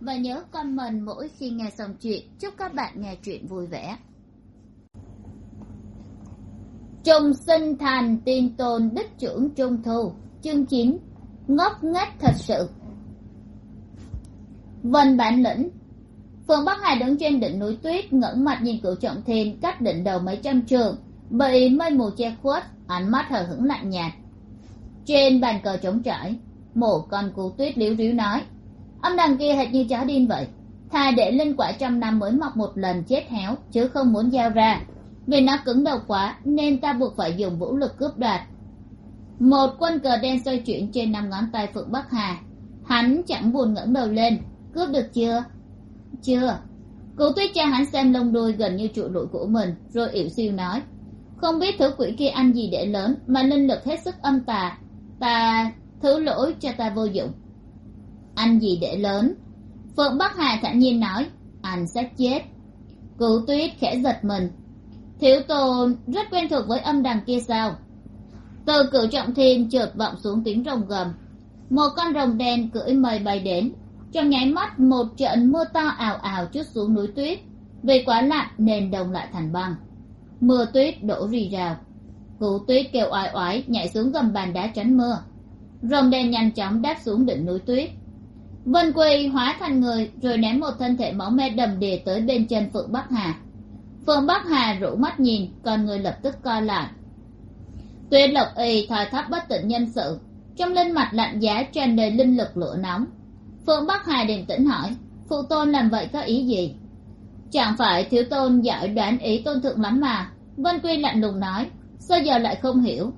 và nhớ comment mỗi khi nghe xong chuyện. Chúc các bạn nghe chuyện vui vẻ. Trùng sinh thành tiên tôn đích trưởng trung thu. Chương chín. Ngốc nghếch thật sự. Vân bản lĩnh. Phương bắc hải đứng trên đỉnh núi tuyết, ngẩng mặt nhìn cửu trọng thiên cách đỉnh đầu mấy trăm trường. Bị mây mù che khuất, ánh mắt hờ hững lạnh nhạt. Trên bàn cờ trống trải, một con cú tuyết liếu ríu nói âm đằng kia hệt như chó điên vậy. Thà để linh quả trăm năm mới mọc một lần chết héo, chứ không muốn giao ra. Vì nó cứng đầu quá, nên ta buộc phải dùng vũ lực cướp đoạt. Một quân cờ đen xoay chuyển trên năm ngón tay phượng bắc hà. Hắn chẳng buồn ngẩng đầu lên. Cướp được chưa? Chưa. Cụ tuyết cho hắn xem lông đuôi gần như trụ đuổi của mình, rồi yểu siêu nói. Không biết thứ quỷ kia ăn gì để lớn, mà linh lực hết sức âm tà. Ta thứ lỗi cho ta vô dụng ăn gì để lớn? Phượng bắc hà thản nhiên nói, anh sẽ chết. Cứu tuyết khẽ giật mình. Thiếu tôn rất quen thuộc với âm đằng kia sao? Từ cửu trọng thiên chợt vọng xuống tiếng rồng gầm. Một con rồng đen cưỡi mây bay đến, trong nháy mắt một trận mưa to ào ào chút xuống núi tuyết. Vì quá lạnh nên đồng lại thành băng. Mưa tuyết đổ rì rào. Cụ tuyết kêu oai oái nhảy xuống gầm bàn đá tránh mưa. Rồng đen nhanh chóng đáp xuống đỉnh núi tuyết vân Quy hóa thành người, rồi ném một thân thể máu me đầm đìa tới bên chân phượng bắc hà. Phượng bắc hà rủ mắt nhìn, con người lập tức co lại. Tuyết lộc y thoi thóp bất tỉnh nhân sự, trong linh mặt lạnh giá tràn đầy linh lực lửa nóng. Phượng bắc hà điềm tĩnh hỏi, phụ tôn làm vậy có ý gì? Chẳng phải thiếu tôn giỏi đoán ý tôn thượng lắm mà, vân quy lạnh lùng nói, sao giờ lại không hiểu?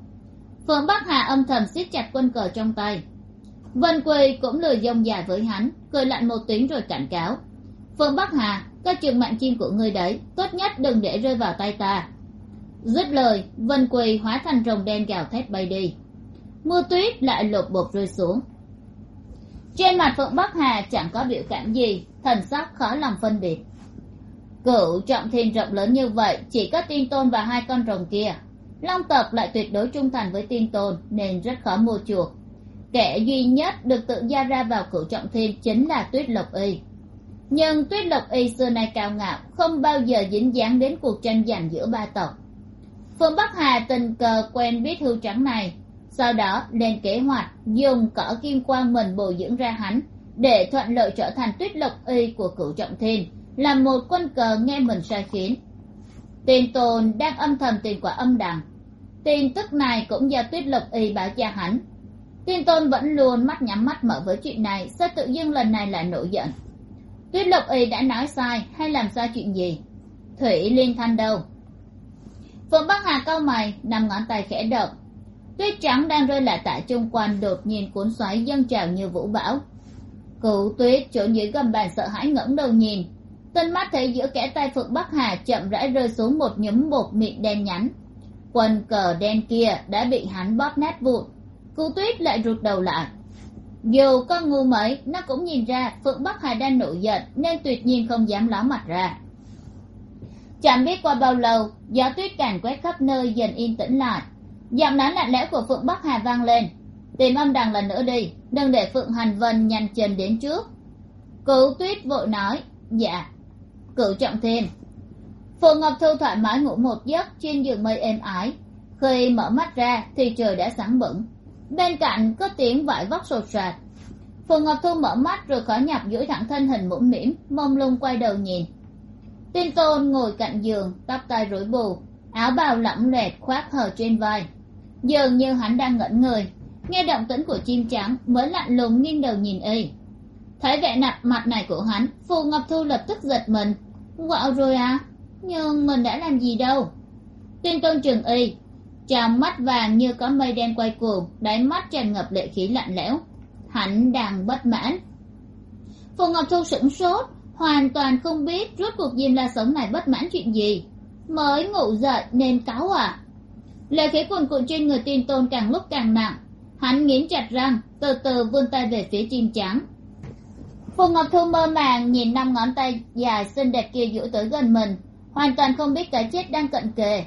Phượng bắc hà âm thầm siết chặt quân cờ trong tay vân quy cũng lười dông dài với hắn, cười lạnh một tiếng rồi cảnh cáo. Phượng bắc hà, các chừng mạng chim của ngươi đấy, tốt nhất đừng để rơi vào tay ta. Dứt lời, vân quy hóa thành rồng đen gào thét bay đi. Mưa tuyết lại lột bột rơi xuống. Trên mặt phượng bắc hà chẳng có biểu cảm gì, thần sắc khó lòng phân biệt. Cửu trọng thiên rộng lớn như vậy, chỉ có tiên tôn và hai con rồng kia. Long tộc lại tuyệt đối trung thành với tiên tôn, nên rất khó mua chuộc kẻ duy nhất được tự do ra vào cửu trọng thiên chính là tuyết lộc y. Nhưng tuyết lộc y xưa nay cao ngạo, không bao giờ dính dáng đến cuộc tranh giành giữa ba tộc. Phương bắc hà tình cờ quen biết hưu trắng này, sau đó lên kế hoạch dùng cỏ kim quang mình bồi dưỡng ra hắn để thuận lợi trở thành tuyết lộc y của cửu trọng thiên, là một quân cờ nghe mình sai khiến. Tiền tồn đang âm thầm tìm quả âm đằng. Tin tức này cũng do tuyết lộc y báo cho hắn tiên tôn vẫn luôn mắt nhắm mắt mở với chuyện này, sao tự dưng lần này lại nổi giận? Tuyết lộc y đã nói sai, hay làm sai chuyện gì? Thủy liên thanh đâu? Phượng bắc hà cau mày nằm ngón tay khẽ động. Tuyết trắng đang rơi lại tại chung quanh, đột nhiên cuốn xoáy dâng trào như vũ bão. Cụ tuyết, chỗ dưới gầm bàn sợ hãi ngẩng đầu nhìn. Tinh mắt thấy giữa kẽ tay phượng bắc hà chậm rãi rơi xuống một nhúm bột mịn đen nhánh. Quần cờ đen kia đã bị hắn bóp nát vụn cô tuyết lại rụt đầu lại. Dù con ngu mấy, nó cũng nhìn ra phượng bắc hà đang nổi giận nên tuyệt nhiên không dám ló mặt ra. Chẳng biết qua bao lâu, gió tuyết càn quét khắp nơi dần yên tĩnh lại. Giọng nói lạnh lẽo của phượng bắc hà vang lên. Tìm âm đằng lần nữa đi, đừng để phượng hành vân nhanh chân đến trước. Cụ tuyết vội nói dạ. Cửu trọng thêm, phượng ngọc thu thoải mái ngủ một giấc trên giường mây êm ái. Khi mở mắt ra thì trời đã sáng bẩn bên cạnh có tiếng vải vóc sột soạt. Phù ngọc thu mở mắt rồi khó nhập duỗi thẳng thân hình mũm mĩm, mông lung quay đầu nhìn. Tin tôn ngồi cạnh giường, tóc tai rối bù, áo bào lỏng lẻt khoác hờ trên vai. Dường như hắn đang ngẩn người, nghe động tĩnh của chim trắng mới lạnh lùng nghiêng đầu nhìn y. Thấy vẻ nặng mặt này của hắn, phù ngọc thu lập tức giật mình. Quạo rồi à? Nhưng mình đã làm gì đâu? Tuyên tôn trường y chàng mắt vàng như có mây đen quay cuồng, đáy mắt tràn ngập lệ khí lạnh lẽo. Hắn đang bất mãn. Phù ngọc thu sửng sốt, hoàn toàn không biết rốt cuộc diêm la sống này bất mãn chuyện gì. Mới ngủ dậy nên cáu à. Lệ khí cuồn cuộn trên người tin tôn càng lúc càng nặng. Hắn nghiến chặt răng, từ từ vươn tay về phía chim trắng. Phù ngọc thu mơ màng nhìn năm ngón tay dài xinh đẹp kia duỗi tới gần mình, hoàn toàn không biết cái chết đang cận kề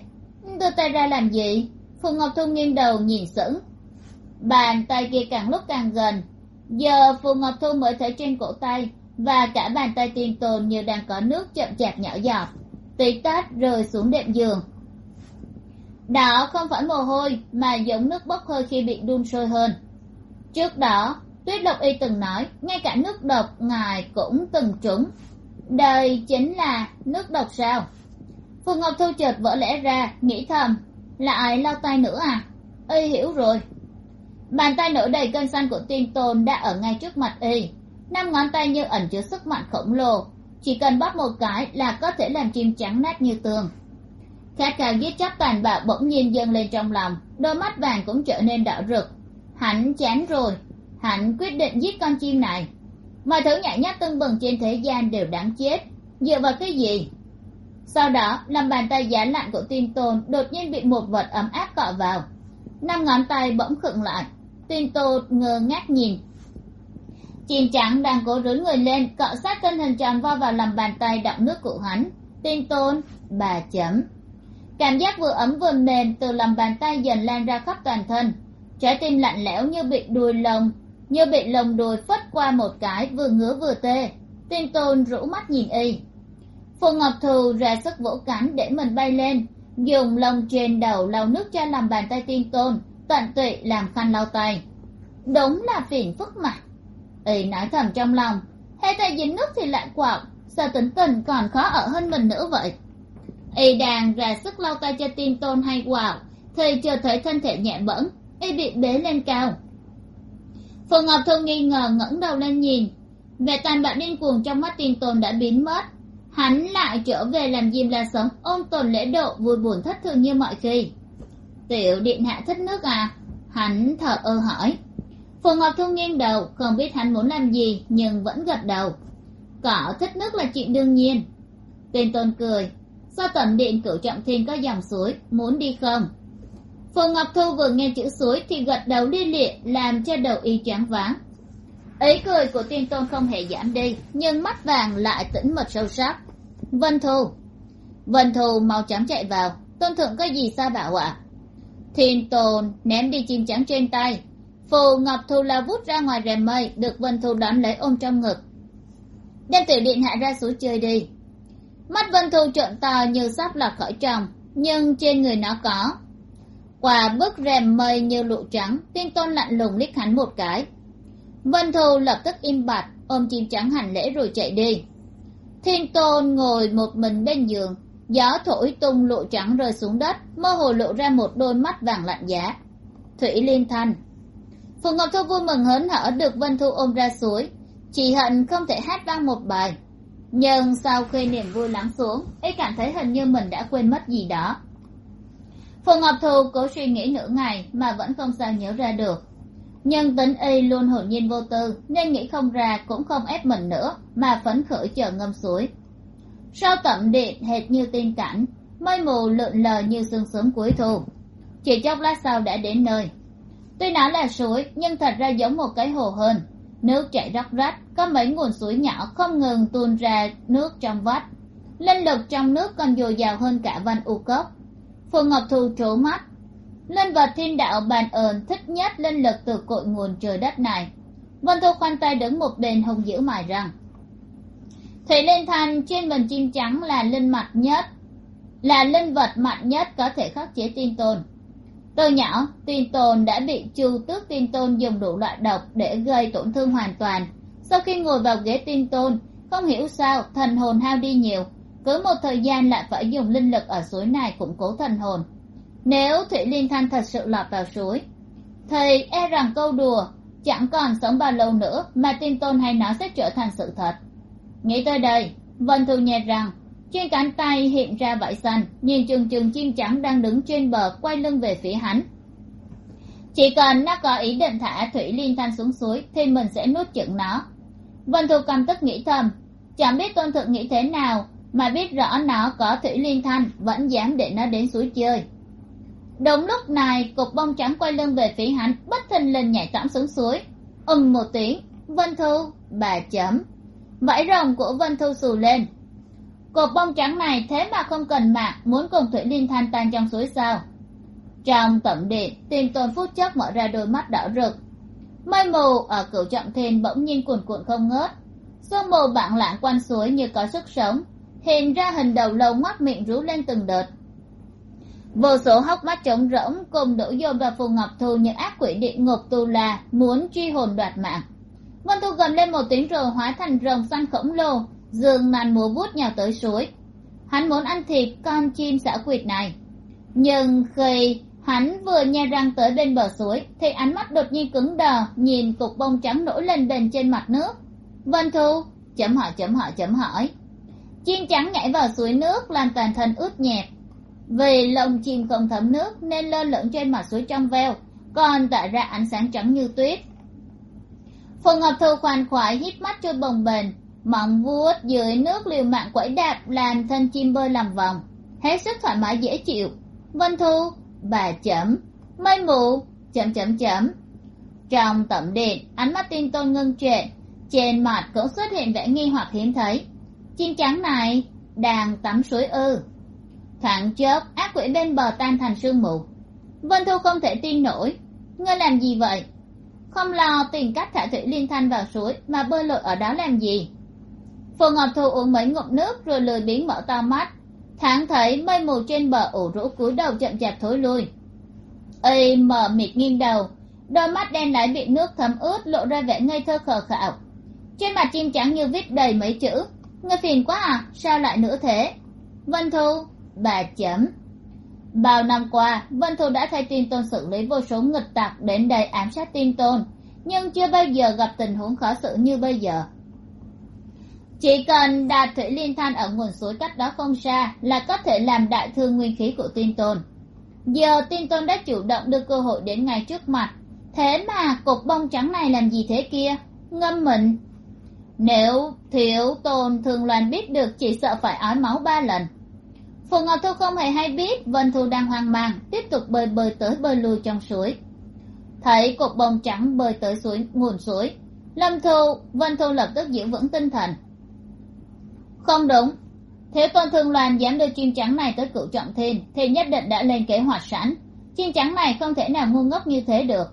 đưa tay ra làm gì? Phù ngọc thu nghiêng đầu nhìn sững. Bàn tay kia càng lúc càng gần. Giờ phù ngọc thu mới thấy trên cổ tay và cả bàn tay tiên tồn như đang có nước chậm chạp nhỏ giọt. Tí tát rơi xuống đệm giường. Đó không phải mồ hôi, mà giống nước bốc hơi khi bị đun sôi hơn. Trước đó, tuyết lộc y từng nói, ngay cả nước độc ngài cũng từng trúng. Đây chính là nước độc sao? Phù ngọc thu chợt vỡ lẽ ra, nghĩ thầm lại lau tay nữa à? Y hiểu rồi. Bàn tay nổi đầy cơn xanh của tiên tôn đã ở ngay trước mặt y. Năm ngón tay như ẩn chứa sức mạnh khổng lồ. Chỉ cần bóp một cái là có thể làm chim trắng nát như tường. Khát khao giết chóc tàn bạo bỗng nhiên dâng lên trong lòng, đôi mắt vàng cũng trở nên đỏ rực. Hắn chán rồi. Hắn quyết định giết con chim này. Mọi thứ nhạy nhát tưng bừng trên thế gian đều đáng chết. Dựa vào cái gì? Sau đó, lòng bàn tay giá lạnh của tin tôn đột nhiên bị một vật ấm áp cọ vào. Năm ngón tay bỗng khựng lại. Tin tôn ngơ ngác nhìn. Chim trắng đang cố rướn người lên, cọ sát thân hình tròn vo vào lòng bàn tay đọng nước của hắn. Tin tôn, bà chấm. Cảm giác vừa ấm vừa mềm từ lòng bàn tay dần lan ra khắp toàn thân. Trái tim lạnh lẽo như bị đùi lồng như bị lồng đùi phất qua một cái vừa ngứa vừa tê. Tin tôn rũ mắt nhìn y phù ngọc thù ra sức vỗ cánh để mình bay lên, dùng lông trên đầu lau nước cho làm bàn tay tin tôn, tận tụy làm khăn lau tay. Đúng là phiền phức mà. Y nói thầm trong lòng hệ tay dính nước thì lại quạo, sao tính tình còn khó ở hơn mình nữa vậy? Y đang ra sức lau tay cho tin tôn hay quạo, thì chờ thấy thân thể nhẹ bẫng, y bị bế lên cao. Phù ngọc thu nghi ngờ ngẩng đầu lên nhìn. Vẻ tàn bạo điên cuồng trong mắt tin tôn đã biến mất hắn lại trở về làm diêm la sống ôm tồn lễ độ, vui buồn thất thường như mọi khi. Tiểu điện hạ thích nước à? Hắn thở ơ hỏi. Phù ngọc thu nghiêng đầu, không biết hắn muốn làm gì, nhưng vẫn gật đầu. Cỏ thích nước là chuyện đương nhiên. Tên tôn cười. Sao tầm điện cửu trọng thiên có dòng suối, muốn đi không? Phù ngọc thu vừa nghe chữ suối thì gật đầu đi lịa, làm cho đầu y choáng váng ý cười của tiên tôn không hề giảm đi, nhưng mắt vàng lại tĩnh mật sâu sắc. Vân thu vân thu mau chóng chạy vào. Tôn thượng có gì sao bảo ạ? À? thiên tôn ném đi chim trắng trên tay. Phù ngọc thu lao vút ra ngoài rèm mây, được vân thu đón lấy ôm trong ngực. Đem tiểu điện hạ ra xuống chơi đi. Mắt vân thu trợn to như sắp lọt khỏi tròng, nhưng trên người nó có. Qua bức rèm mây như lụa trắng, tiên tôn lạnh lùng liếc hắn một cái vân thu lập tức im bặt, ôm chim trắng hành lễ rồi chạy đi. Thiên tôn ngồi một mình bên giường, gió thổi tung lụa trắng rơi xuống đất, mơ hồ lộ ra một đôi mắt vàng lạnh giá. Thủy liên thanh phù ngọc thu vui mừng hớn hở được vân thu ôm ra suối. Chỉ hận không thể hát vang một bài. Nhưng sau khi niềm vui lắng xuống, ấy cảm thấy hình như mình đã quên mất gì đó. Phù ngọc thu cố suy nghĩ nửa ngày mà vẫn không sao nhớ ra được nhưng tính y luôn hồn nhiên vô tư, nên nghĩ không ra cũng không ép mình nữa, mà phấn khởi chờ ngâm suối sau tẩm điện hệt như tiên cảnh, mây mù lượn lờ như sương sớm cuối thu. Chỉ chốc lát sau đã đến nơi. Tuy nó là suối nhưng thật ra giống một cái hồ hơn nước chảy róc rách, có mấy nguồn suối nhỏ không ngừng tuôn ra nước trong vách linh lực trong nước còn dồi dào hơn cả văn u cốc. Phù ngọc thu trố mắt linh vật thiên đạo bàn ơn thích nhất linh lực từ cội nguồn trời đất này. Vân thu khoanh tay đứng một bên hùng dữ mài rằng, thủy linh thanh trên mình chim trắng là linh mặt nhất là linh vật mạnh nhất có thể khắc chế tin tôn. Từ nhỏ tin tôn đã bị chu tước tin tôn dùng đủ loại độc để gây tổn thương hoàn toàn. Sau khi ngồi vào ghế tin tôn không hiểu sao thần hồn hao đi nhiều. Cứ một thời gian lại phải dùng linh lực ở suối này củng cố thần hồn nếu thủy liên thanh thật sự lọt vào suối, thì e rằng câu đùa chẳng còn sống bao lâu nữa mà tin tôn hay nó sẽ trở thành sự thật. Nghĩ tới đây, vân thu nhẹ rằng, trên cánh tay hiện ra vải xanh, nhìn chừng chừng chim trắng đang đứng trên bờ quay lưng về phía hắn. Chỉ cần nó có ý định thả thủy liên thanh xuống suối thì mình sẽ nuốt chửng nó. Vân thu cầm tức nghĩ thầm, chẳng biết tôn thượng nghĩ thế nào mà biết rõ nó có thủy liên thanh vẫn dám để nó đến suối chơi đúng lúc này, cục bông trắng quay lưng về phía hắn, bất thình lình nhảy tõm xuống suối. Ầm một tiếng, vân thu, bà chấm. Vảy rồng của vân thu xù lên. Cột bông trắng này thế mà không cần mạng, muốn cùng thủy liên thanh tan trong suối sao? Trong tận điện tìm tôn phút chốc mở ra đôi mắt đỏ rực. Mây mù ở cửu trọng thiên bỗng nhiên cuồn cuộn không ngớt. Sương mù bạn lạng quanh suối như có sức sống. Hiện ra hình đầu lâu ngoác miệng rú lên từng đợt vô số hốc mắt trống rỗng cùng đổ dồn vào phù ngọc thu như ác quỷ địa ngục tu la, muốn truy hồn đoạt mạng. Ngân thu gầm lên một tiếng rồi hóa thành rồng xanh khổng lồ dường màn múa bút nhào tới suối. Hắn muốn ăn thịt con chim xã quỷ này. Nhưng khi hắn vừa nhe răng tới bên bờ suối, thì ánh mắt đột nhiên cứng đờ, nhìn cục bông trắng nổi lên bền trên mặt nước. Vân thu, chấm hỏi chấm hỏi chấm hỏi. Chim trắng nhảy vào suối nước, làm toàn thân ướt nhẹp vì lồng chim không thấm nước nên lơ lửng trên mặt suối trong veo, còn tỏa ra ánh sáng trắng như tuyết. Phù ngọc thu khoan khoái hít mắt trôi bồng bềnh, mọng vuốt dưới nước liều mạng quẫy đạp làm thân chim bơi làm vòng. Hết sức thoải mái dễ chịu. Vân thu, bà chấm. Mây mù chấm chấm chấm. Trong tẩm điện, ánh mắt tin tôn ngưng trệ, trên mặt cũng xuất hiện vẻ nghi hoặc hiếm thấy. Chim trắng này đang tắm suối ư thoáng chớp, ác quỷ bên bờ tan thành sương mù. Vân thu không thể tin nổi. Ngươi làm gì vậy? Không lo tìm cách thả thủy liên thanh vào suối mà bơi lội ở đó làm gì? Phù ngọc thu uống mấy ngụm nước rồi lười biếng mở to mắt. Thoáng thấy mây mù trên bờ ủ rũ cúi đầu chậm chạp thối lui. Ây mờ mịt nghiêng đầu. Đôi mắt đen láy bị nước thấm ướt lộ ra vẻ ngây thơ khờ khạo. Trên mặt chim trắng như viết đầy mấy chữ. Ngươi phiền quá à sao lại nữa thế? Vân thu bà chấm. Bao năm qua, vân thu đã thay tin tôn xử lý vô số nghịch tặc đến đây ám sát tin tôn, nhưng chưa bao giờ gặp tình huống khó xử như bây giờ. Chỉ cần đạt thủy liên thanh ở nguồn suối cách đó không xa là có thể làm đại thương nguyên khí của tin tôn. Giờ tin tôn đã chủ động đưa cơ hội đến ngay trước mặt. Thế mà cục bông trắng này làm gì thế kia? Ngâm mình. Nếu thiếu tôn thường loan biết được chỉ sợ phải ói máu ba lần phù ngọc thu không hề hay biết vân thu đang hoang mang, tiếp tục bơi bơi tới bơi lui trong suối. Thấy cục bông trắng bơi tới suối, nguồn suối. Lâm thu, vân thu lập tức giữ vững tinh thần. Không đúng. Thế tôn thương loan dám đưa chim trắng này tới cựu trọng thiên, thì nhất định đã lên kế hoạch sẵn. Chim trắng này không thể nào ngu ngốc như thế được.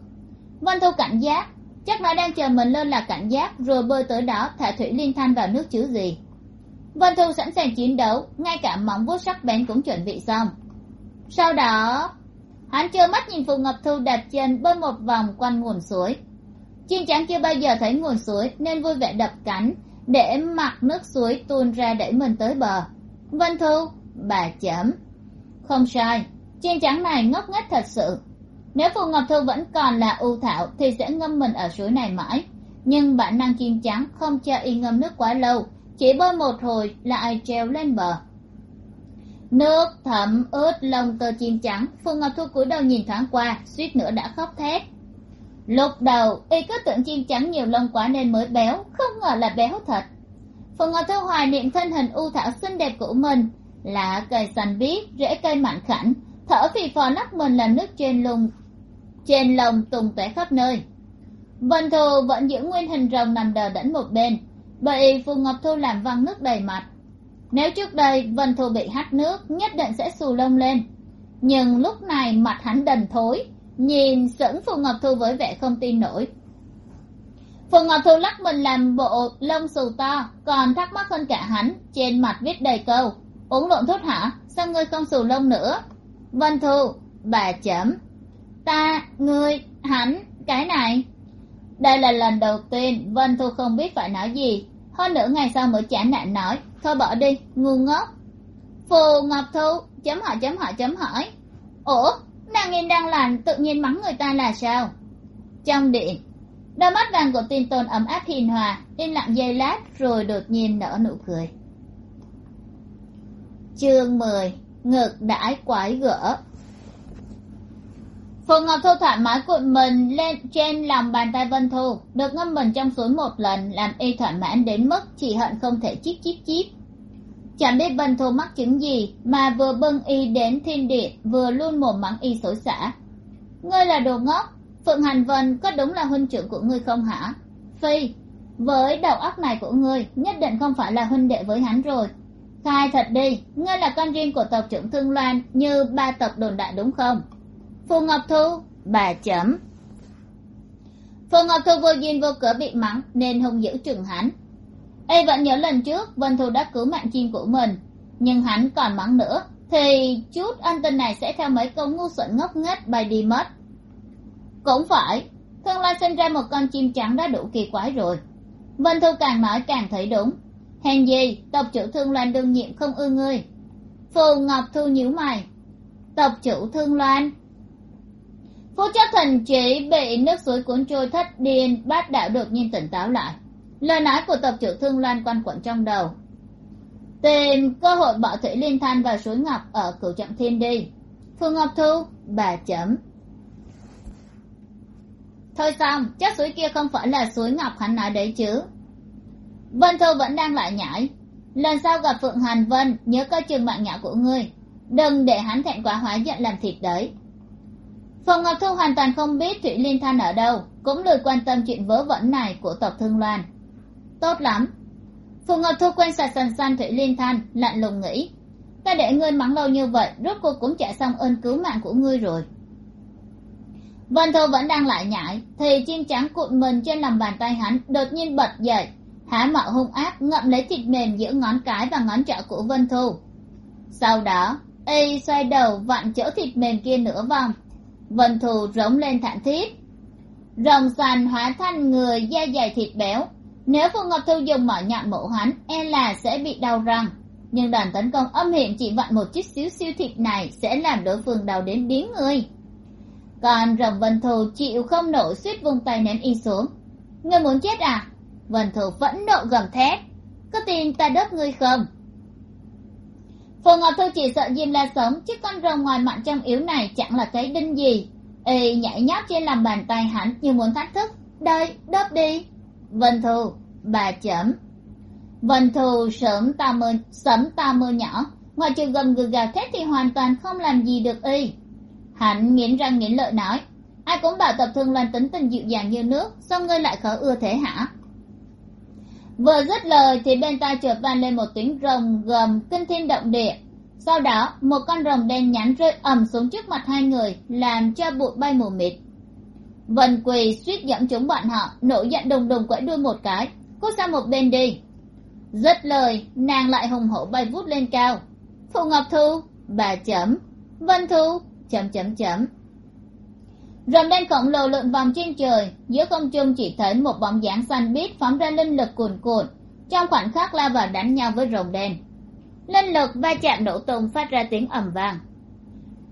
Vân thu cảnh giác. Chắc nó đang chờ mình lên là cảnh giác, rồi bơi tới đó thả thủy liên thanh vào nước chứ gì vân thu sẵn sàng chiến đấu, ngay cả móng vuốt sắc bén cũng chuẩn bị xong. Sau đó, hắn chưa mắt nhìn phù ngọc thu đạp chân bơi một vòng quanh nguồn suối. Chim trắng chưa bao giờ thấy nguồn suối nên vui vẻ đập cánh để mặc nước suối tuôn ra đẩy mình tới bờ. Vân thu, bà chấm. Không sai chim trắng này ngốc nghếch thật sự. Nếu phù ngọc thu vẫn còn là ưu thảo thì sẽ ngâm mình ở suối này mãi. Nhưng bản năng chim trắng không cho y ngâm nước quá lâu chỉ bơi một hồi, lại treo lên bờ. Nước thấm ướt lông tơ chim trắng, phương ngọc thu cúi đầu nhìn thoáng qua, suýt nữa đã khóc thét. Lúc đầu, y cứ tưởng chim trắng nhiều lông quá nên mới béo, không ngờ là béo thật. Phương ngọc thu hoài niệm thân hình u thảo xinh đẹp của mình, lá cây xanh biếc, rễ cây mạnh khảnh, thở phì phò nắp mình làm nước trên lùng, trên lồng tùng tóe khắp nơi. Vân thù vẫn giữ nguyên hình rồng nằm đờ đẫn một bên vậy phù ngọc thu làm văng nước đầy mặt. Nếu trước đây vân thu bị hắt nước, nhất định sẽ xù lông lên. Nhưng lúc này mặt hắn đần thối, nhìn sững phù ngọc thu với vẻ không tin nổi. Phù ngọc thu lắc mình làm bộ lông xù to, còn thắc mắc hơn cả hắn, trên mặt viết đầy câu, uống lộn thuốc hả? Sao ngươi không xù lông nữa? Vân thu, bà chấm. Ta, ngươi, hắn, cái này. Đây là lần đầu tiên vân thu không biết phải nói gì hơn nửa ngày sau mới chán nản nói, thôi bỏ đi, ngu ngốc. Phù ngọc thu chấm hỏi chấm hỏi chấm hỏi, ủa, nàng yên đang lành tự nhiên mắng người ta là sao? Trong điện, đôi mắt vàng của tin tôn ấm áp hiền hòa, im lặng giây lát rồi đột nhiên nở nụ cười. Chương mười ngực đãi quái gỡ phượng ngọc thu thoải mái cuộn mình lên trên lòng bàn tay vân thu, được ngâm mình trong suối một lần, làm y thỏa mãn đến mức chỉ hận không thể chíp chíp chíp chẳng biết vân thu mắc chứng gì mà vừa bưng y đến thiên địa, vừa luôn mồm mắng y xối xả. Ngươi là đồ ngốc, phượng hành vân có đúng là huynh trưởng của ngươi không hả? Phi, với đầu óc này của ngươi, nhất định không phải là huynh đệ với hắn rồi. Khai thật đi, ngươi là con riêng của tộc trưởng thương loan như ba tộc đồn đại đúng không? Phù ngọc thu, bà chấm. Phù ngọc thu vô duyên vô cớ bị mắng, nên hung dữ trừng hắn. Y vẫn nhớ lần trước, vân thu đã cứu mạng chim của mình. Nhưng hắn còn mắng nữa, thì chút ân tình này sẽ theo mấy câu ngu xuẩn ngốc nghếch bay đi mất. Cũng phải thương lai sinh ra một con chim trắng đã đủ kỳ quái rồi. Vân thu càng nói càng thấy đúng. Hèn gì, tộc chủ thương loan đương nhiệm không ưa ngươi. Phù ngọc thu nhíu mày. Tộc chủ thương loan? Phú chấp thần chỉ bị nước suối cuốn trôi thất điên, bát đạo đột nhiên tỉnh táo lại. Lời nói của tộc trưởng thương loan quanh quẩn trong đầu. Tìm cơ hội bỏ thủy liên than vào suối ngọc ở cửu trọng thiên đi. Phương ngọc thu, bà chấm. Thôi xong, chắc suối kia không phải là suối ngọc hắn nói đấy chứ. Vân thu vẫn đang lại nhảy. Lần sau gặp phượng hàn vân, nhớ coi chừng bạn nhỏ của ngươi. Đừng để hắn thẹn quá hóa giận làm thịt đấy phùng ngọc thư hoàn toàn không biết thủy liên thanh ở đâu, cũng lười quan tâm chuyện vớ vẩn này của tộc thương loan. Tốt lắm. Phùng ngọc thu quen sạch sần san thủy liên thanh, lạnh lùng nghĩ. Ta để ngươi mắng lâu như vậy, rốt cuộc cũng trả xong ơn cứu mạng của ngươi rồi. Vân thu vẫn đang lại nhảy thì chim trắng cuộn mình trên lòng bàn tay hắn đột nhiên bật dậy. Há mạo hung ác, ngậm lấy thịt mềm giữa ngón cái và ngón trỏ của vân thu. Sau đó, y xoay đầu vặn chỗ thịt mềm kia nửa vòng vân thù rống lên thảm thiết. Rồng xoàn hóa thành người da dày thịt béo. Nếu phù ngọc thu dùng mỏ nhọn mổ hắn e là sẽ bị đau răng. Nhưng đòn tấn công âm hiểm chỉ vặn một chút xíu siêu thịt này sẽ làm đối phương đau đến biến người. Còn rồng vân thù chịu không nổi suýt vung tay ném y xuống. Ngươi muốn chết à? Vân thù vẫn nộ gầm thét. Có tin ta đớp ngươi không? Phù ngọc thu chỉ sợ diêm la sống chứ con rồng ngoài mặn trong yếu này chẳng là cái đinh gì. Y nhảy nhót trên lòng bàn tay hắn như muốn thách thức. Đây đớp đi. Vân thù bà chấm. Vân thù sớm ta mơ, sớm ta mơ nhỏ. Ngoài trừ gầm gừ gào thét thì hoàn toàn không làm gì được y. Hắn nghiến răng nghiến lợi nói, ai cũng bảo tập thương loan tính tình dịu dàng như nước, sao ngươi lại khó ưa thế hả? Vừa dứt lời thì bên tai chợt vang lên một tiếng rồng gầm, kinh thiên động địa. Sau đó, một con rồng đen nhánh rơi ầm xuống trước mặt hai người, làm cho bụi bay mù mịt. Vân quỳ suýt dẫm chúng bọn họ nổi giận đùng đùng quẫy đuôi một cái. Cút sang một bên đi. Dứt lời, nàng lại hùng hổ bay vút lên cao. Phụ ngọc thu, bà chấm. Vân thu, chấm chấm chấm rồng đen khổng lồ lượn vòng trên trời, giữa không trung chỉ thấy một bóng dáng xanh biếc phóng ra linh lực cuồn cuộn. Trong khoảnh khắc lao vào đánh nhau với rồng đen. Linh lực va chạm nổ tung phát ra tiếng ầm vang.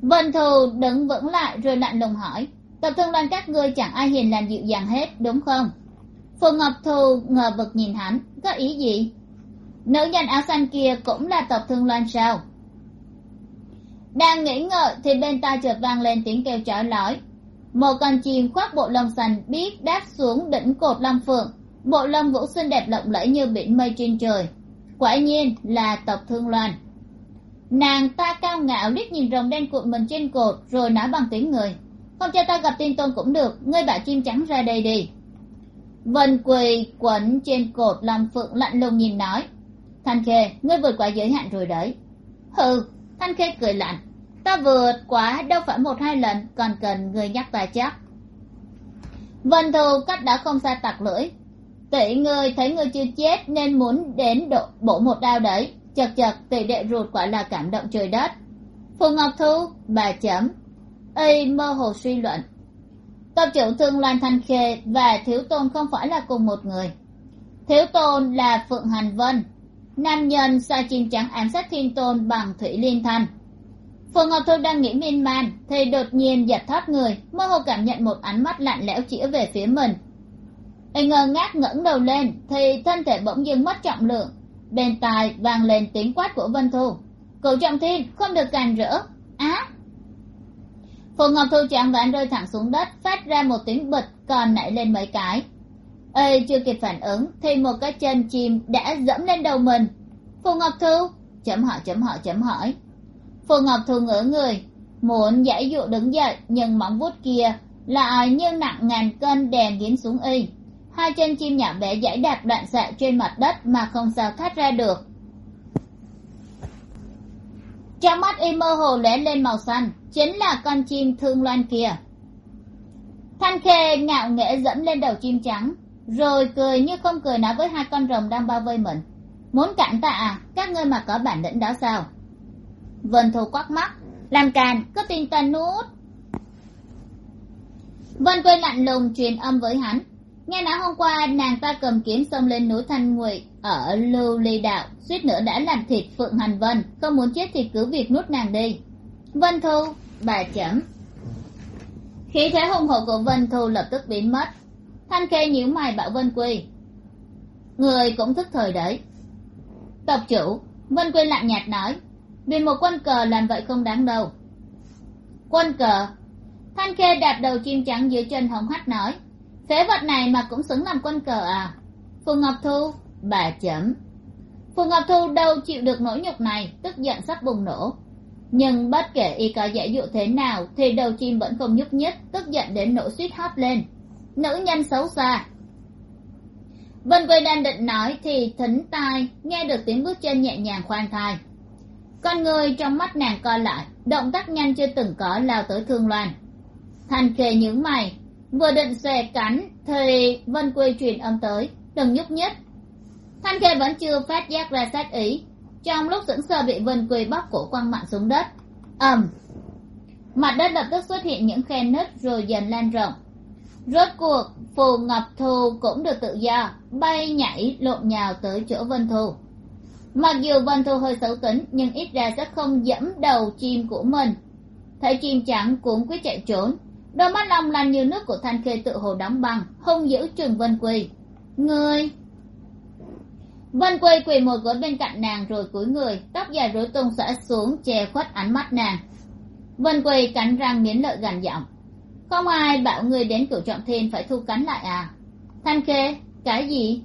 Vân thù đứng vững lại rồi lạnh lùng hỏi tập thương loan các ngươi chẳng ai hiền lành dịu dàng hết, đúng không? Phù ngọc thù ngờ vực nhìn hắn, có ý gì? Nữ nhân áo xanh kia cũng là tộc thương loan sao? Đang nghĩ ngợi thì bên tai chợt vang lên tiếng kêu chói lói một con chim khoác bộ lông xanh biếc đáp xuống đỉnh cột long phượng. Bộ lông vũ xinh đẹp lộng lẫy như biển mây trên trời. Quả nhiên là tộc thương loan. Nàng ta cao ngạo liếc nhìn rồng đen cuộn mình trên cột, rồi nói bằng tiếng người. Không cho ta gặp tin tôn cũng được, ngươi bảo chim trắng ra đây đi. Vân quỳ quấn trên cột long phượng lạnh lùng nhìn nói. Thanh khê, ngươi vượt quá giới hạn rồi đấy. Hừ, thanh khê cười lạnh ta vượt quá đâu phải một hai lần, còn cần người nhắc ta chắc. Vân thù cách đã không xa tặc lưỡi. Tỷ người thấy người chưa chết nên muốn đến độ bổ một đao đấy. Chật chật, tỷ đệ ruột quả là cảm động trời đất. Phù ngọc thu, bà chấm. Y mơ hồ suy luận. Tập chủ thương loan thanh khê và thiếu tôn không phải là cùng một người. Thiếu tôn là phượng hành vân. Nam nhân sai chim trắng ám sát thiên tôn bằng thủy liên thanh phù ngọc thu đang nghĩ miên man thì đột nhiên giật thoát người, mơ hồ cảm nhận một ánh mắt lạnh lẽo chĩa về phía mình. Y ngơ ngác ngẩng đầu lên thì thân thể bỗng dưng mất trọng lượng. Bên tai vang lên tiếng quát của vân thu. Cậu trọng thiên, không được càn rỡ. Á! Phù ngọc thu chạm vãn rơi thẳng xuống đất, phát ra một tiếng bịch, còn nảy lên mấy cái. Ê, chưa kịp phản ứng, thì một cái chân chim đã dẫm lên đầu mình. Phù ngọc thu, chấm hỏi chấm hỏi chấm hỏi phù ngọc thu ngỡ người, muốn giải dụ đứng dậy, nhưng móng vuốt kia lại như nặng ngàn cân đè nghiến xuống y. Hai chân chim nhỏ bé giải đạp đoạn xạ trên mặt đất mà không sao thoát ra được. Trong mắt y mơ hồ lóe lên màu xanh, chính là con chim thương loan kia. Thanh khê ngạo nghễ dẫm lên đầu chim trắng, rồi cười như không cười nói với hai con rồng đang bao vây mình. Muốn cản ta à các ngươi mà có bản lĩnh đó sao? Vân thù quắc mắt. Làm càn cứ tin ta nút? Vân quên lạnh lùng truyền âm với hắn. Nghe nói hôm qua nàng ta cầm kiếm xông lên núi thanh Nguyệt ở lưu ly đạo, suýt nữa đã làm thịt phượng hành vân không muốn chết thì cứ việc nuốt nàng đi. Vân thu bà chấm khí thế hùng hổ của vân thu lập tức biến mất. Thanh khê nhíu mày bảo vân quy, người cũng thức thời đấy. Tộc chủ, vân quy lạnh nhạt nói vì một quân cờ làm vậy không đáng đâu. Quân cờ. Thanh khê đạp đầu chim trắng dưới chân hồng hách nói, phế vật này mà cũng xứng làm quân cờ à? Phù ngọc thu, bà chấm. Phù ngọc thu đâu chịu được nỗi nhục này, tức giận sắp bùng nổ. Nhưng bất kể y có dễ dụ thế nào, thì đầu chim vẫn không nhúc nhích, tức giận đến nỗi suýt hót lên. Nữ nhân xấu xa. Vân quê đang định nói, thì thính tai, nghe được tiếng bước chân nhẹ nhàng khoan thai con người trong mắt nàng co lại, động tác nhanh chưa từng có lao tới thương loan. Thành kề những mày, vừa định xòe cánh thì vân quy truyền âm tới, đừng nhúc nhích. Thanh kề vẫn chưa phát giác ra sát ý, trong lúc sững sờ bị vân quy bóc cổ quăng mạnh xuống đất. Ầm. Mặt đất lập tức xuất hiện những khe nứt rồi dần lan rộng. Rốt cuộc, phù ngọc thu cũng được tự do, bay nhảy lộn nhào tới chỗ vân thu mặc dù vân thu hơi xấu tính, nhưng ít ra sẽ không dẫm đầu chim của mình. Thấy chim trắng cuốn quyết chạy trốn. Đôi mắt long lanh như nước của thanh khê tự hồ đóng băng, hung dữ trường vân quỳ người vân quỳ quỳ một gối bên cạnh nàng rồi cúi người, tóc dài rối tung xõa xuống, che khuất ánh mắt nàng. Vân quỳ cắn răng miến lợi gằn giọng. Không ai bảo người đến cửu trọng thiên phải thu cắn lại à? Thanh khê, cái gì?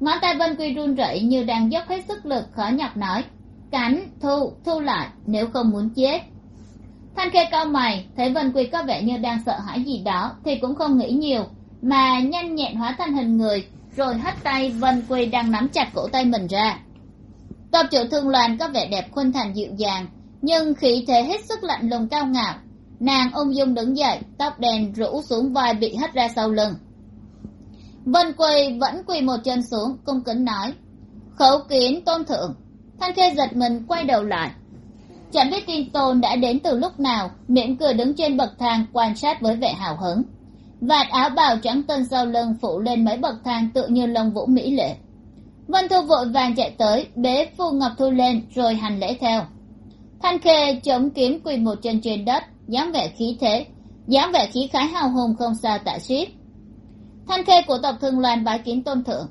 Ngón tay vân quy run rẩy như đang dốc hết sức lực, khó nhọc nói, cắn, thu thu lại, nếu không muốn chết. Thanh khê cau mày, thấy vân quy có vẻ như đang sợ hãi gì đó, thì cũng không nghĩ nhiều, mà nhanh nhẹn hóa thành hình người, rồi hất tay vân quy đang nắm chặt cổ tay mình ra. Tộc chủ thương loan có vẻ đẹp khuynh thành dịu dàng, nhưng khí thế hết sức lạnh lùng cao ngạo. Nàng ung dung đứng dậy, tóc đen rũ xuống vai bị hất ra sau lưng vân quỳ vẫn quỳ một chân xuống, cung kính nói khấu kiến tôn thượng. Thanh khê giật mình, quay đầu lại. Chẳng biết tin tôn đã đến từ lúc nào mỉm cười đứng trên bậc thang quan sát với vẻ hào hứng. Vạt áo bào trắng tân sau lưng phủ lên mấy bậc thang tự như lông vũ mỹ lệ. Vân thu vội vàng chạy tới, bế phù ngọc thu lên, rồi hành lễ theo. Thanh khê chống kiếm quỳ một chân trên đất, dáng vẻ khí thế, dáng vẻ khí khái hào hùng không sao tạ xiết thanh khê của tộc thương loan bái kiến tôn thượng.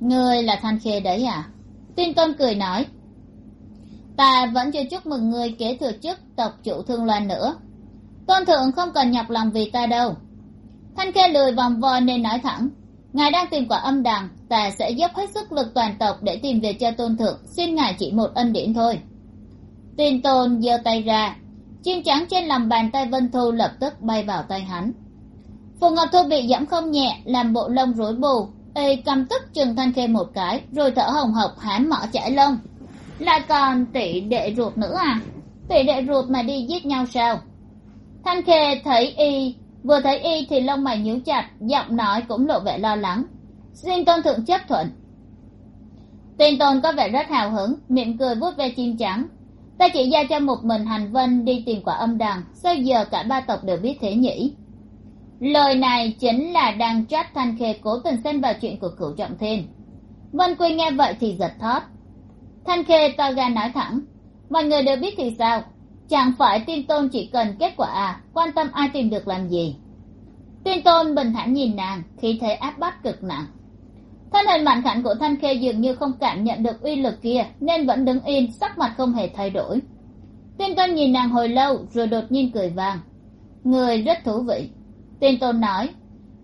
Ngươi là thanh khê đấy à? Tin tôn cười nói. Ta vẫn chưa chúc mừng ngươi kế thừa chức tộc chủ thương loan nữa. Tôn thượng không cần nhọc lòng vì ta đâu. Thanh khê lười vòng vo nên nói thẳng. Ngài đang tìm quả âm đằng ta sẽ dốc hết sức lực toàn tộc để tìm về cho tôn thượng. Xin ngài chỉ một ân điển thôi. Tin tôn giơ tay ra. Chim trắng trên lòng bàn tay vân thu lập tức bay vào tay hắn phù ngọc thu bị giẫm không nhẹ, làm bộ lông rối bù. Ê, căm tức chừng thanh khê một cái, rồi thở hồng hộc, hám mỏ chải lông. Lại còn tỷ đệ ruột nữa à? Tỷ đệ ruột mà đi giết nhau sao? Thanh khê thấy y, vừa thấy y thì lông mày nhíu chặt, giọng nói cũng lộ vẻ lo lắng. Xin tôn thượng chấp thuận. Tên tôn có vẻ rất hào hứng, miệng cười vuốt ve chim trắng. Ta chỉ giao cho một mình hành vân đi tìm quả âm đằng, sao giờ cả ba tộc đều biết thế nhỉ? Lời này chính là đang trách thanh khê cố tình xen vào chuyện của cửu trọng thiên. Vân quy nghe vậy thì giật thót. Thanh khê to gan nói thẳng, mọi người đều biết thì sao? Chẳng phải tiên tôn chỉ cần kết quả à quan tâm ai tìm được làm gì? Tiên tôn bình thản nhìn nàng, khi thế áp bách cực nặng. Thân hình mạnh khảnh của thanh khê dường như không cảm nhận được uy lực kia, nên vẫn đứng yên, sắc mặt không hề thay đổi. Tiên tôn nhìn nàng hồi lâu, rồi đột nhiên cười vàng. Người rất thú vị. Tin tôn nói,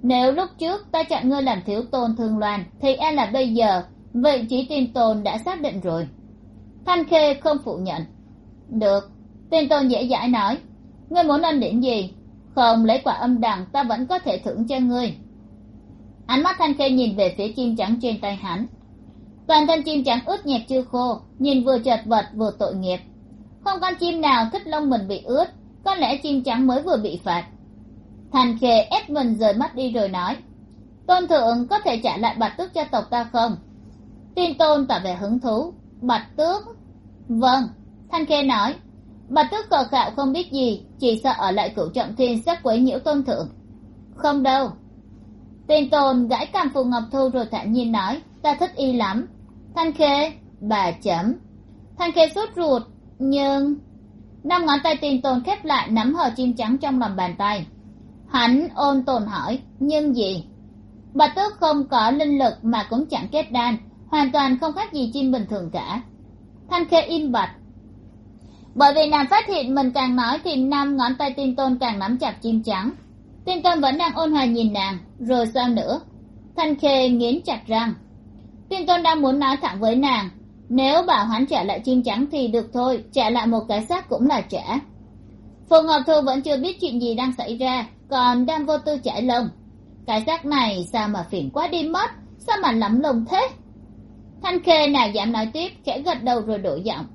nếu lúc trước ta chọn ngươi làm thiếu tôn thương loan, thì e là bây giờ. Vị trí Tin tôn đã xác định rồi. Thanh khê không phủ nhận. Được. Tin tôn dễ dãi nói, ngươi muốn ăn điểm gì? Không lấy quả âm đằng, ta vẫn có thể thưởng cho ngươi. Ánh mắt thanh khê nhìn về phía chim trắng trên tay hắn. Toàn thân chim trắng ướt nhẹp chưa khô, nhìn vừa chật vật vừa tội nghiệp. Không con chim nào thích lông mình bị ướt, có lẽ chim trắng mới vừa bị phạt thanh khê ép mình rời mắt đi rồi nói, tôn thượng có thể trả lại bạch tước cho tộc ta không? Tiên tôn tỏ vẻ hứng thú, bạch tước? Vâng. Thanh khê nói, bạch tước cờ khạo không biết gì, chỉ sợ ở lại cửu trọng thiên sẽ quấy nhiễu tôn thượng. Không đâu. Tiên tôn gãi cằm phù ngọc thu rồi thản nhiên nói, ta thích y lắm. Thanh khê bà chấm. Thanh khê sốt ruột, nhưng năm ngón tay tiên tôn khép lại, nắm hờ chim trắng trong lòng bàn tay hắn ôn tồn hỏi, nhưng gì? Bà tước không có linh lực mà cũng chẳng kết đan, hoàn toàn không khác gì chim bình thường cả. Thanh khê im bặt bởi vì nàng phát hiện mình càng nói thì năm ngón tay tiên tôn càng nắm chặt chim trắng. Tiên tôn vẫn đang ôn hòa nhìn nàng, rồi sao nữa. Thanh khê nghiến chặt răng. Tiên tôn đang muốn nói thẳng với nàng, nếu bảo hắn trả lại chim trắng thì được thôi, trả lại một cái xác cũng là trả. Phù ngọc thu vẫn chưa biết chuyện gì đang xảy ra còn đang vô tư chải lông. Cái xác này sao mà phiền quá đi mất? Sao mà lắm lông thế? Thanh khê nào dám nói tiếp, khẽ gật đầu rồi đổi giọng.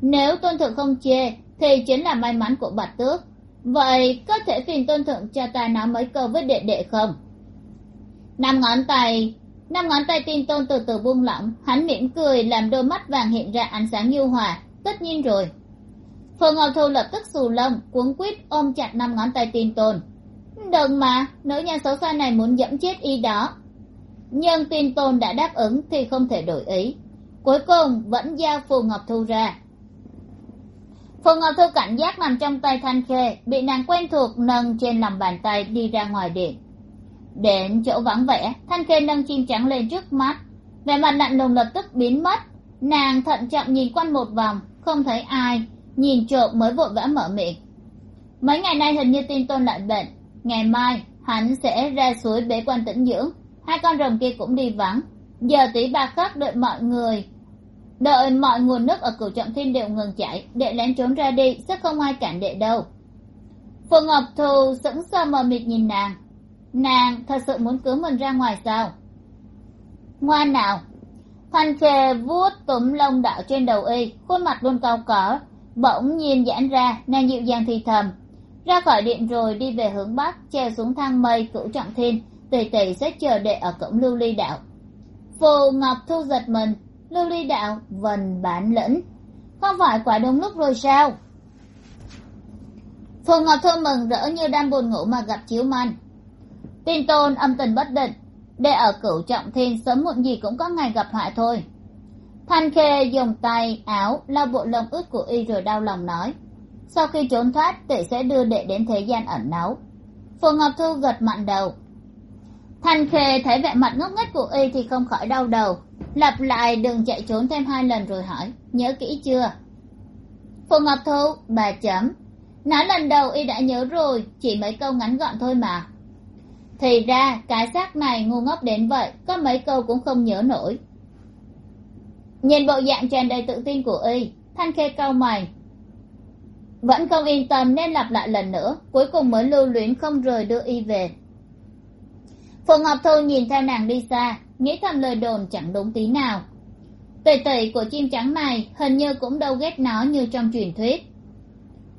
Nếu tôn thượng không chê, thì chính là may mắn của bạch tước. Vậy có thể phiền tôn thượng cho ta nói mấy câu với đệ đệ không? Năm ngón tay, năm ngón tay tin tôn từ từ buông lỏng, hắn mỉm cười làm đôi mắt vàng hiện ra ánh sáng nhu hòa, tất nhiên rồi. Phượng ngọc thu lập tức xù lông, cuống quýt ôm chặt năm ngón tay tin tôn đừng mà, nữ nhân xấu xa này muốn dẫm chết y đó. Nhưng tin tôn đã đáp ứng thì không thể đổi ý. Cuối cùng vẫn giao phù ngọc thu ra. Phù ngọc thu cảnh giác nằm trong tay thanh khê, bị nàng quen thuộc nâng trên lòng bàn tay đi ra ngoài điện. Đến chỗ vắng vẻ, thanh khê nâng chim trắng lên trước mắt. Vẻ mặt lạnh lùng lập tức biến mất. Nàng thận trọng nhìn quanh một vòng, không thấy ai, nhìn trộm mới vội vã mở miệng. Mấy ngày nay hình như tin tôn lại bệnh ngày mai, hắn sẽ ra suối bế quan tĩnh dưỡng. Hai con rồng kia cũng đi vắng. Giờ tỷ ba khắc đợi mọi người. Đợi mọi nguồn nước ở cửu trọng thiên đều ngừng chảy. Đệ lén trốn ra đi, sẽ không ai cản đệ đâu. Phù ngọc thù sững sờ mờ mịt nhìn nàng. Nàng thật sự muốn cứu mình ra ngoài sao? Ngoan nào. Thanh khê vuốt túm lông đạo trên đầu y, khuôn mặt luôn cao cỏ bỗng nhiên giãn ra, nàng dịu dàng thì thầm ra khỏi điện rồi đi về hướng bắc, treo xuống thang mây cửu trọng thiên, tề tề sẽ chờ đệ ở cổng lưu ly đạo. Phù ngọc thu giật mình, lưu ly đạo vần bản lĩnh không phải quả đúng lúc rồi sao? Phù ngọc thu mừng rỡ như đang buồn ngủ mà gặp chiếu man. Tin tôn âm tình bất định đệ ở cửu trọng thiên sớm muộn gì cũng có ngày gặp họa thôi. Thanh khê dùng tay áo, lau bộ lông ướt của y rồi đau lòng nói sau khi trốn thoát tỷ sẽ đưa đệ đến thế gian ẩn náu. Phù ngọc thu gật mặn đầu. Thanh khê thấy vẻ mặt ngốc nghếch của y thì không khỏi đau đầu. Lặp lại, đừng chạy trốn thêm hai lần rồi hỏi, nhớ kỹ chưa? Phù ngọc thu bà chấm. Nói lần đầu y đã nhớ rồi, chỉ mấy câu ngắn gọn thôi mà. Thì ra, cái xác này ngu ngốc đến vậy, có mấy câu cũng không nhớ nổi. Nhìn bộ dạng tràn đầy tự tin của y, thanh khê cau mày vẫn không yên tâm nên lặp lại lần nữa, cuối cùng mới lưu luyến không rời đưa y về. Phượng ngọc thu nhìn theo nàng đi xa, nghĩ thầm lời đồn chẳng đúng tí nào. Tề tẩy của chim trắng này hình như cũng đâu ghét nó như trong truyền thuyết.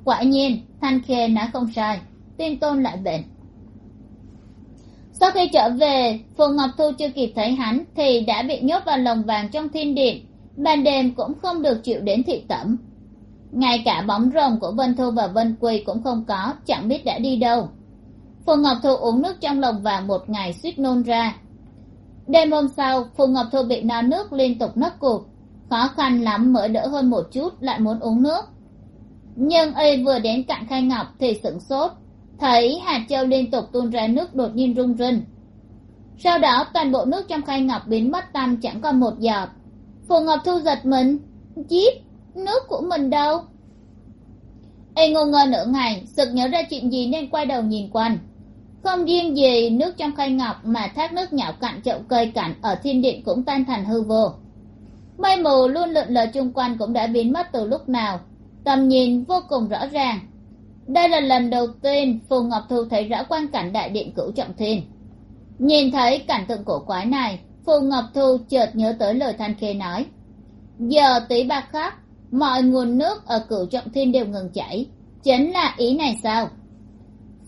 Quả nhiên, thanh khê nói không sai, tiên tôn lại bệnh. Sau khi trở về phượng ngọc thu chưa kịp thấy hắn thì đã bị nhốt vào lồng vàng trong thiên điện. Ban đêm cũng không được chịu đến thị tẩm ngay cả bóng rồng của vân thu và vân quy cũng không có, chẳng biết đã đi đâu. Phù ngọc thu uống nước trong lồng vàng một ngày suýt nôn ra. Đêm hôm sau, phù ngọc thu bị no nước liên tục nấc cụt khó khăn lắm mới đỡ hơn một chút, lại muốn uống nước. Nhưng y vừa đến cạnh khai ngọc thì sửng sốt. Thấy hạt châu liên tục tuôn ra nước đột nhiên rung rinh. Sau đó, toàn bộ nước trong khay ngọc biến mất tăm chẳng còn một giọt. Phù ngọc thu giật mình. Chít! Nước của mình đâu? Y ngô ngơ nửa ngày, sực nhớ ra chuyện gì nên quay đầu nhìn quanh. Không riêng gì nước trong khay ngọc mà thác nước nhỏ cạn chậu cây cảnh ở thiên điện cũng tan thành hư vô. Mây mù luôn lượn lờ chung quanh cũng đã biến mất từ lúc nào. Tầm nhìn vô cùng rõ ràng. Đây là lần đầu tiên phù ngọc thu thấy rõ quan cảnh đại điện cửu trọng thiên. Nhìn thấy cảnh tượng cổ quái này, phù ngọc thu chợt nhớ tới lời thanh khê nói. Giờ tỷ ba khác mọi nguồn nước ở cửu trọng thiên đều ngừng chảy. Chính là ý này sao?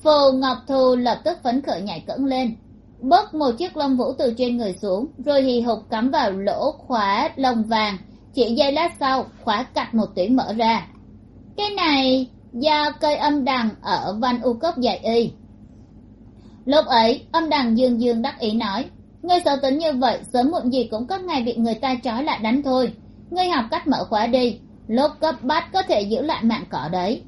Phù ngọc thu lập tức phấn khởi nhảy cẫng lên. Bốc một chiếc lông vũ từ trên người xuống, rồi hì hục cắm vào lỗ khóa lông vàng. Chỉ giây lát sau, khóa cạch một tuyến mở ra. Cái này do cây âm đằng ở văn u cốc dạy y. Lúc ấy, âm đằng dương dương đắc ý nói, ngươi xấu tính như vậy, sớm muộn gì cũng có ngày bị người ta trói lại đánh thôi. Ngươi học cách mở khóa đi lúc cấp bách có thể giữ lại mạng cỏ đấy.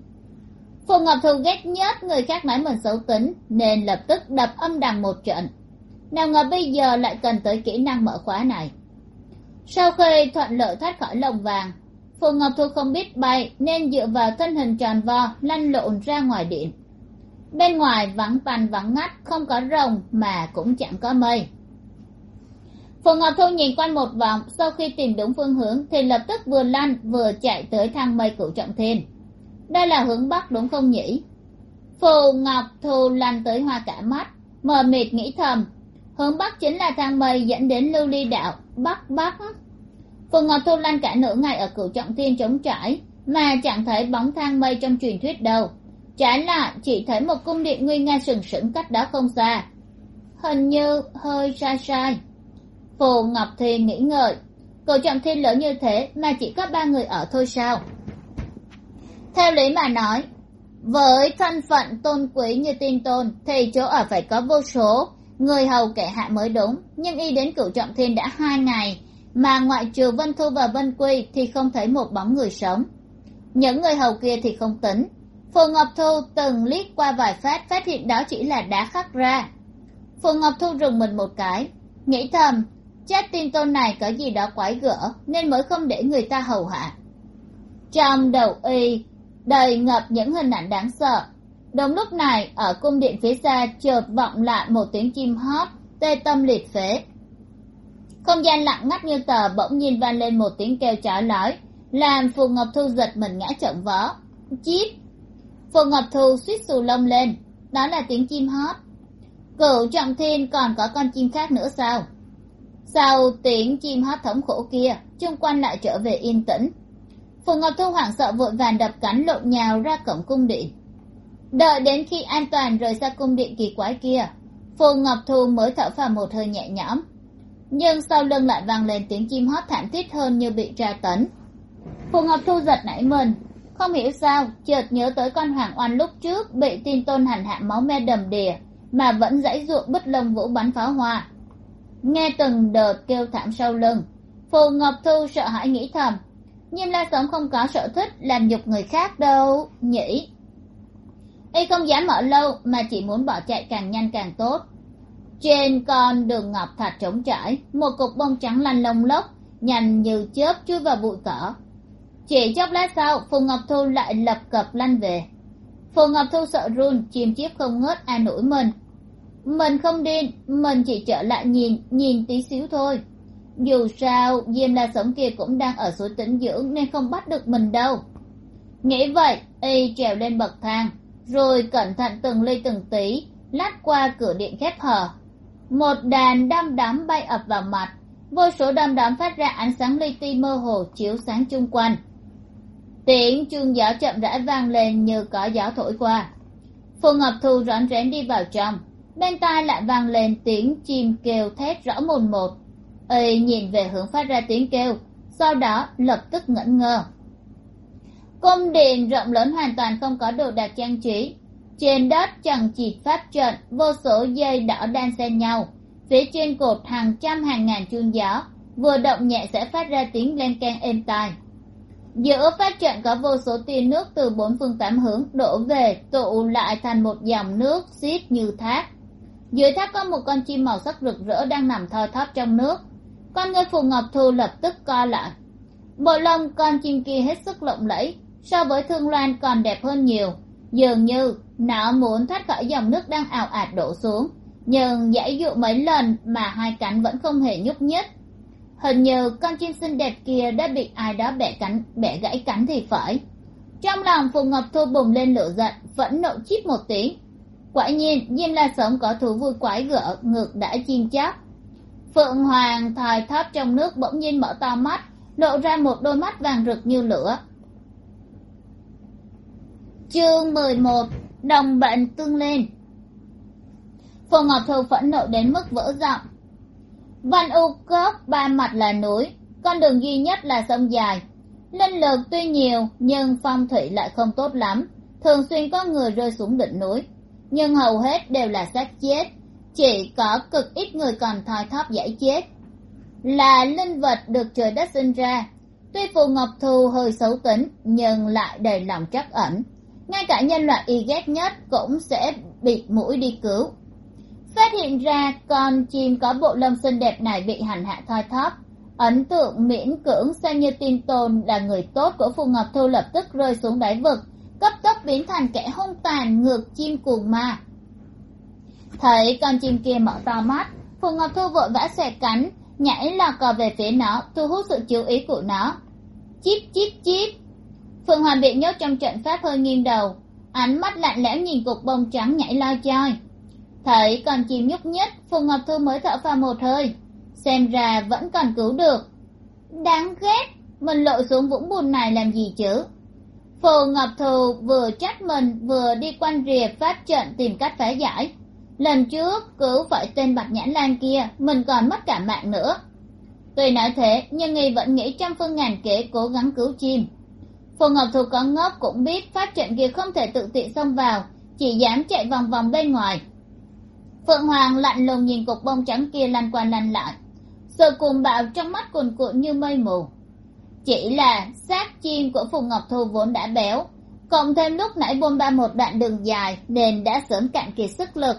Phù ngọc thu ghét nhất người khác nói mình xấu tính, nên lập tức đập âm đằng một trận. Nào ngờ bây giờ lại cần tới kỹ năng mở khóa này. Sau khi thuận lợi thoát khỏi lồng vàng, phù ngọc thu không biết bay nên dựa vào thân hình tròn vo lăn lộn ra ngoài điện. Bên ngoài vắng tanh vắng ngắt, không có rồng mà cũng chẳng có mây phù ngọc thu nhìn quanh một vòng, sau khi tìm đúng phương hướng thì lập tức vừa lăn vừa chạy tới thang mây cửu trọng thiên. Đây là hướng bắc đúng không nhỉ? Phù ngọc thu lăn tới hoa cả mắt, mờ mịt nghĩ thầm, hướng bắc chính là thang mây dẫn đến lưu ly đạo bắc bắc. Phù ngọc thu lăn cả nửa ngày ở cửu trọng thiên trống trải, mà chẳng thấy bóng thang mây trong truyền thuyết đâu. Trái lại chỉ thấy một cung điện nguy nga sừng sững cách đó không xa. Hình như hơi sai sai phù ngọc thiên nghĩ ngợi. Cửu trọng thiên lớn như thế mà chỉ có ba người ở thôi sao? Theo lý mà nói, với thân phận tôn quý như tin tôn thì chỗ ở phải có vô số. Người hầu kẻ hạ mới đúng, nhưng y đến cửu trọng thiên đã hai ngày, mà ngoại trừ vân thu và vân quy thì không thấy một bóng người sống. Những người hầu kia thì không tính. Phù ngọc thu từng liếc qua vài phát phát hiện đó chỉ là đá khắc ra. Phù ngọc thu rùng mình một cái, nghĩ thầm chắc tin tôn này có gì đó quái gở, nên mới không để người ta hầu hạ. Trong đầu y, đầy ngập những hình ảnh đáng sợ. Đúng lúc này, ở cung điện phía xa, chợt vọng lại một tiếng chim hót, tê tâm liệt phế. Không gian lặng ngắt như tờ bỗng nhiên vang lên một tiếng kêu chói lói, làm phù ngọc thu giật mình ngã chậm vó. Chíp phù ngọc thu suýt xù lông lên. Đó là tiếng chim hót. Cửu trọng thiên còn có con chim khác nữa sao? Sau tiếng chim hót thống khổ kia chung quanh lại trở về yên tĩnh. Phù ngọc thu hoảng sợ vội vàng đập cánh lộn nhào ra cổng cung điện. Đợi đến khi an toàn rời xa cung điện kỳ quái kia phù ngọc thu mới thở phào một hơi nhẹ nhõm. Nhưng sau lưng lại vang lên tiếng chim hót thảm thiết hơn như bị tra tấn. Phù ngọc thu giật nảy mình, không hiểu sao, chợt nhớ tới con hoàng oanh lúc trước bị tin tôn hành hạ máu me đầm đìa, mà vẫn dãy ruộng bứt lông vũ bắn pháo hoa nghe từng đợt kêu thảm sau lưng, phù ngọc thu sợ hãi nghĩ thầm. Nhưng la sống không có sở thích làm nhục người khác đâu, nhỉ? Y không dám ở lâu mà chỉ muốn bỏ chạy càng nhanh càng tốt. Trên con đường ngọc thạch trống trải, một cục bông trắng lăn lông lốc, nhành như chớp chui vào bụi cỏ. Chỉ chốc lát sau, phù ngọc thu lại lập cập lăn về. Phù ngọc thu sợ run, chìm chiếp không ngớt an ủi mình mình không điên, mình chỉ trở lại nhìn nhìn tí xíu thôi. Dù sao, diêm la sống kia cũng đang ở suối tĩnh dưỡng nên không bắt được mình đâu. Nghĩ vậy, y trèo lên bậc thang, rồi cẩn thận từng ly từng tí lách qua cửa điện khép hờ. Một đàn đăm đắm bay ập vào mặt, vô số đăm đắm phát ra ánh sáng li ti mơ hồ chiếu sáng chung quanh. Tiếng chuông gió chậm rãi vang lên như có gió thổi qua. Phù ngọc thu rón rén đi vào trong bên tai lại vang lên tiếng chim kêu thét rõ mồn một. Ây nhìn về hướng phát ra tiếng kêu, sau đó lập tức ngẩn ngơ. Cung điện rộng lớn hoàn toàn không có đồ đạc trang trí. Trên đất chẳng chỉ pháp trận, vô số dây đỏ đan xen nhau. Phía trên cột hàng trăm hàng ngàn chuông gió, vừa động nhẹ sẽ phát ra tiếng len keng êm tai. Giữa phát trận có vô số tia nước từ bốn phương tám hướng đổ về, tụ lại thành một dòng nước xiết như thác dưới thác có một con chim màu sắc rực rỡ đang nằm thoi thóp trong nước. Con người phù ngọc thu lập tức co lại. Bộ lông con chim kia hết sức lộng lẫy, so với thương loan còn đẹp hơn nhiều. Dường như nó muốn thoát khỏi dòng nước đang ào ạt đổ xuống, nhưng giải dụ mấy lần mà hai cánh vẫn không hề nhúc nhích. Hình như con chim xinh đẹp kia đã bị ai đó bẻ cánh, bẻ gãy cánh thì phải. Trong lòng phù ngọc thu bùng lên lửa giận, vẫn nộ chít một tiếng quả nhiên, diêm la sớm có thú vui quái gở ngược đã chiên chắc phượng hoàng thòi thóp trong nước bỗng nhiên mở to mắt, lộ ra một đôi mắt vàng rực như lửa. Chương mười một, đồng bệnh tương lên. Phù ngọc thu phẫn nộ đến mức vỡ giọng. Văn u cốc, ba mặt là núi, con đường duy nhất là sông dài. Linh lực tuy nhiều, nhưng phong thủy lại không tốt lắm. Thường xuyên có người rơi xuống đỉnh núi nhưng hầu hết đều là xác chết. Chỉ có cực ít người còn thoi thóp giải chết. Là linh vật được trời đất sinh ra. Tuy phù ngọc thu hơi xấu tính, nhưng lại đầy lòng trắc ẩn. Ngay cả nhân loại y ghét nhất cũng sẽ bị mũi đi cứu. Phát hiện ra con chim có bộ lông xinh đẹp này bị hành hạ thoi thóp. Ấn tượng miễn cưỡng xem như tin tồn là người tốt của phù ngọc thu lập tức rơi xuống đáy vực cấp tốc biến thành kẻ hung tàn ngược chim cuồng ma. Thấy con chim kia mở to mắt, phù ngọc thu vội vã xòe cánh, nhảy lò cò về phía nó, thu hút sự chú ý của nó. Chip chip chip phượng hoàng bị nhốt trong trận pháp hơi nghiêng đầu, ánh mắt lạnh lẽo nhìn cục bông trắng nhảy lo choi. Thấy con chim nhúc nhích, phù ngọc thu mới thở phào một hơi, xem ra vẫn còn cứu được. Đáng ghét, mình lội xuống vũng bùn này làm gì chứ? Phù ngọc thù vừa trách mình, vừa đi quanh rìa phát trận tìm cách phá giải. Lần trước, cứu phải tên bạch nhãn lan kia, mình còn mất cả mạng nữa. Tuy nói thế, nhưng nghi vẫn nghĩ trăm phương ngàn kế cố gắng cứu chim. Phù ngọc thù có ngốc cũng biết phát trận kia không thể tự tiện xông vào, chỉ dám chạy vòng vòng bên ngoài. Phượng hoàng lạnh lùng nhìn cục bông trắng kia lăn qua lăn lại sự cuồng bạo trong mắt cuồn cuộn như mây mù chỉ là xác chim của phùng ngọc thu vốn đã béo. Cộng thêm lúc nãy bôn ba một đoạn đường dài nên đã sớm cạn kiệt sức lực.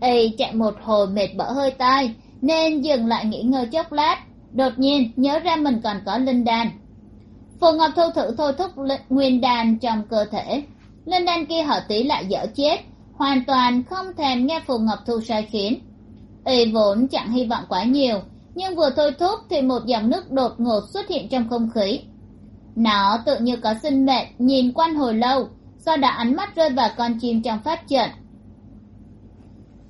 Y chạy một hồi mệt bở hơi tai, nên dừng lại nghỉ ngơi chốc lát. Đột nhiên, nhớ ra mình còn có linh đan. Phù ngọc thu thử thôi thúc nguyên đan trong cơ thể. Linh đan kia hở tí lại dở chết, hoàn toàn không thèm nghe phù ngọc thu sai khiến. Y vốn chẳng hy vọng quá nhiều nhưng vừa thôi thúc thì một dòng nước đột ngột xuất hiện trong không khí. Nó tự như có sinh mệnh nhìn quanh hồi lâu do đã ánh mắt rơi vào con chim trong phát trận.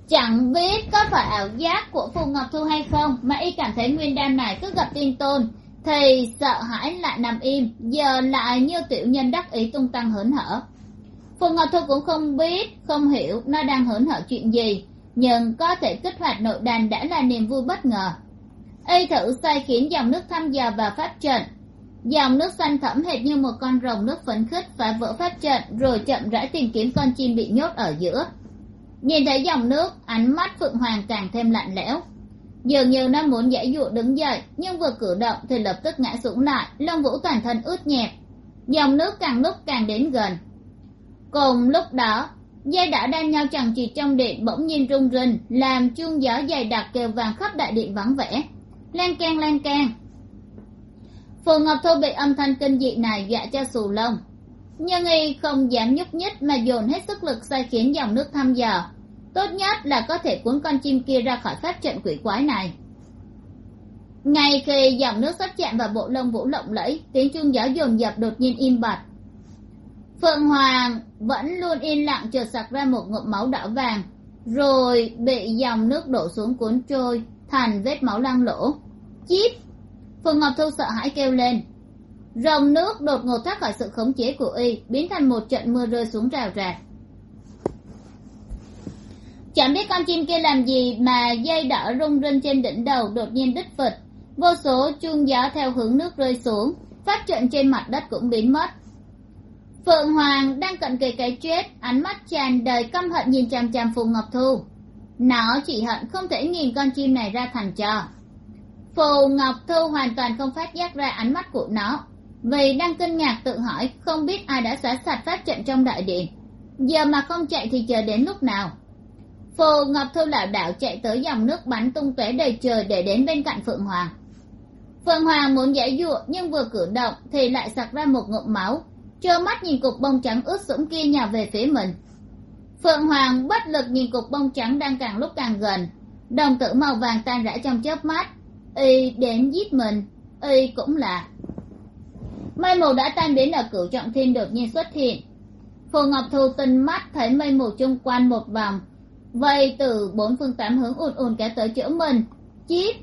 Chẳng biết có phải ảo giác của phù ngọc thu hay không, mà y cảm thấy nguyên đan này cứ gặp tin tôn thì sợ hãi lại nằm im, giờ lại như tiểu nhân đắc ý tung tăng hớn hở. Phù ngọc thu cũng không biết, không hiểu nó đang hớn hở chuyện gì, nhưng có thể kích hoạt nội đàn đã là niềm vui bất ngờ y thử xoay khiến dòng nước thăm dò vào pháp trận. Dòng nước xanh thẫm hệt như một con rồng nước phấn khích phá vỡ pháp trận, rồi chậm rãi tìm kiếm con chim bị nhốt ở giữa. Nhìn thấy dòng nước, ánh mắt phượng hoàng càng thêm lạnh lẽo. Dường như nó muốn giải dụa đứng dậy, nhưng vừa cử động thì lập tức ngã xuống lại, lông vũ toàn thân ướt nhẹp. Dòng nước càng lúc càng đến gần. Cùng lúc đó, dây đã đang nhau chẳng chịt trong điện bỗng nhiên rung rinh, làm chuông gió dày đặc kêu vàng khắp đại điện vắng vẻ lan can lan can. Phù ngọc thu bị âm thanh kinh dị này dọa cho xù lông. Nhưng y không dám nhúc nhích mà dồn hết sức lực xoay khiến dòng nước thăm dò. Tốt nhất là có thể cuốn con chim kia ra khỏi pháp trận quỷ quái này. Ngay khi dòng nước sắp chạm vào bộ lông vũ lộng lẫy, tiếng chuông gió dồn dập đột nhiên im bặt. Phượng hoàng vẫn luôn yên lặng chợt sặc ra một ngụm máu đỏ vàng, rồi bị dòng nước đổ xuống cuốn trôi thành vết máu loang lỗ. Chíp phượng ngọc thu sợ hãi kêu lên. Rồng nước đột ngột thoát khỏi sự khống chế của y, biến thành một trận mưa rơi xuống rào rạt. Chẳng biết con chim kia làm gì mà dây đỏ rung rinh trên đỉnh đầu đột nhiên đứt phịch. Vô số chuông gió theo hướng nước rơi xuống, phát trận trên mặt đất cũng biến mất. Phượng hoàng đang cận kề cái chết, ánh mắt tràn đầy căm hận nhìn chằm chằm phù ngọc thu nó chỉ hận không thể nhìn con chim này ra thành trò phù ngọc thu hoàn toàn không phát giác ra ánh mắt của nó, vì đang kinh ngạc tự hỏi không biết ai đã xóa sạch pháp trận trong đại điện. Giờ mà không chạy thì chờ đến lúc nào? Phù ngọc thu lảo đảo chạy tới dòng nước bắn tung tóe đầy trời để đến bên cạnh phượng hoàng. Phượng hoàng muốn giải dụa nhưng vừa cử động thì lại sặc ra một ngụm máu, trơ mắt nhìn cục bông trắng ướt sũng kia nhào về phía mình phượng hoàng bất lực nhìn cục bông trắng đang càng lúc càng gần. Đồng tử màu vàng tan rã trong chớp mắt. Y đến giết mình. Y cũng là. Mây mù đã tan biến ở cửu trọng thiên đột nhiên xuất hiện. Phù ngọc thu tinh mắt thấy mây mù chung quanh một vòng, vây từ bốn phương tám hướng ùn ùn cả tới chỗ mình. Chít!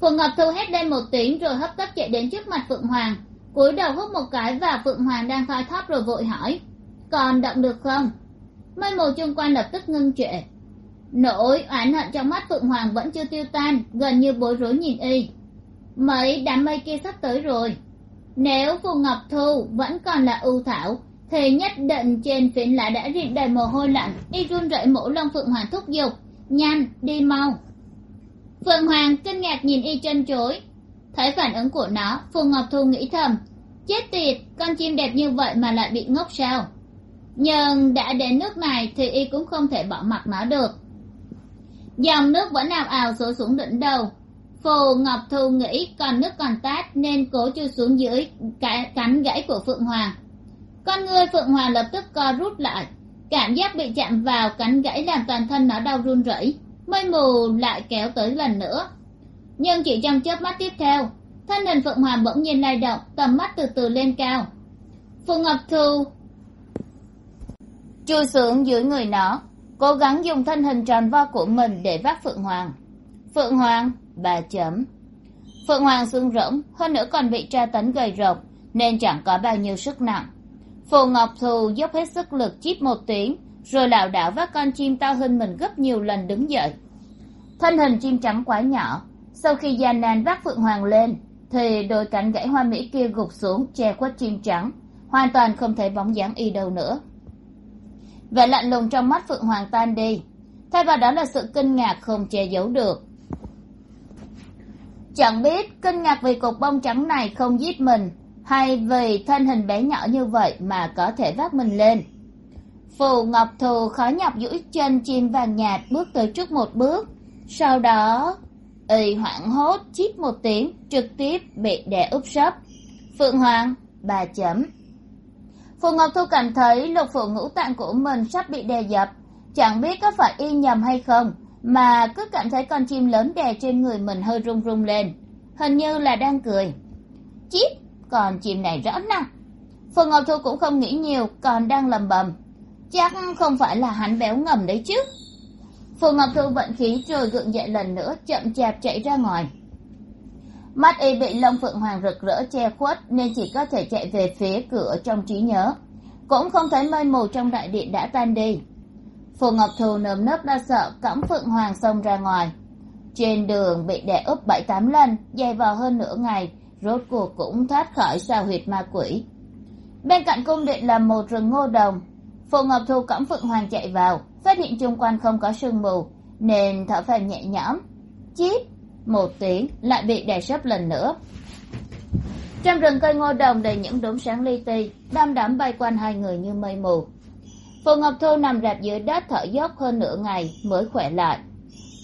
Phù ngọc thu hét lên một tiếng rồi hấp tấp chạy đến trước mặt phượng hoàng, cúi đầu hút một cái và phượng hoàng đang thoi thóp rồi vội hỏi, còn động được không? Mây mù chung quanh lập tức ngưng trệ. Nỗi oán hận trong mắt phượng hoàng vẫn chưa tiêu tan, gần như bối rối nhìn y. Mấy đám mây kia sắp tới rồi. Nếu phù ngọc thu vẫn còn là ưu thảo, thì nhất định trên phiến lá đã rịn đầy mồ hôi lạnh y run rẩy mũ lông phượng hoàng thúc giục. Nhanh, đi mau. Phượng hoàng kinh ngạc nhìn y chân chối. Thấy phản ứng của nó, phù ngọc thu nghĩ thầm, chết tiệt, con chim đẹp như vậy mà lại bị ngốc sao? Nhưng đã đến nước này thì y cũng không thể bỏ mặc nó được. Dòng nước vẫn ào ào sổ xuống đỉnh đầu. Phù ngọc thu nghĩ còn nước còn tát nên cố chui xuống dưới cánh gãy của phượng hoàng. Con người phượng hoàng lập tức co rút lại. Cảm giác bị chạm vào cánh gãy làm toàn thân nó đau run rẩy. Mây mù lại kéo tới lần nữa. Nhưng chỉ trong chớp mắt tiếp theo, thân hình phượng hoàng bỗng nhiên lay động, tầm mắt từ từ lên cao. Phù ngọc thu chui xuống dưới người nó, cố gắng dùng thân hình tròn vo của mình để vác phượng hoàng. Phượng hoàng, bà chấm. Phượng hoàng xương rỗng, hơn nữa còn bị tra tấn gầy rộc nên chẳng có bao nhiêu sức nặng. Phù ngọc thù dốc hết sức lực chít một tiếng, rồi lảo đảo vác con chim to hơn mình gấp nhiều lần đứng dậy. Thân hình chim trắng quá nhỏ, sau khi gian nan vác phượng hoàng lên, thì đôi cánh gãy hoa mỹ kia gục xuống che khuất chim trắng, hoàn toàn không thấy bóng dáng y đâu nữa vẻ lạnh lùng trong mắt phượng hoàng tan đi. Thay vào đó là sự kinh ngạc không che giấu được. Chẳng biết kinh ngạc vì cục bông trắng này không giết mình, hay vì thân hình bé nhỏ như vậy mà có thể vác mình lên. Phù ngọc thù khó nhọc duỗi chân chim vàng nhạt bước tới trước một bước. Sau đó y hoảng hốt chít một tiếng, trực tiếp bị đè úp sấp. Phượng hoàng, bà chấm phù ngọc thu cảm thấy lục phủ ngũ tạng của mình sắp bị đè dập. Chẳng biết có phải y nhầm hay không, mà cứ cảm thấy con chim lớn đè trên người mình hơi rung rung lên. Hình như là đang cười. Chít, còn chim này rõ nặng phù ngọc thu cũng không nghĩ nhiều, còn đang lầm bầm. Chắc không phải là hắn béo ngầm đấy chứ. Phù ngọc thu vận khí rồi gượng dậy lần nữa, chậm chạp chạy ra ngoài mắt y bị lông phượng hoàng rực rỡ che khuất nên chỉ có thể chạy về phía cửa trong trí nhớ. Cũng không thấy mây mù trong đại điện đã tan đi. Phù ngọc thù nơm nớp lo sợ, cõng phượng hoàng xông ra ngoài. Trên đường bị đè úp bảy tám lần, dày vò hơn nửa ngày, rốt cuộc cũng thoát khỏi sao huyệt ma quỷ. Bên cạnh cung điện là một rừng ngô đồng. Phù ngọc thu cõng phượng hoàng chạy vào, phát hiện chung quanh không có sương mù, nên thở phào nhẹ nhõm. Chít! Một tiếng, lại bị đè sấp lần nữa. Trong rừng cây ngô đồng đầy những đốm sáng li ti, đăm đắm bay quanh hai người như mây mù. Phù ngọc thu nằm rạp dưới đất thở dốc hơn nửa ngày, mới khỏe lại.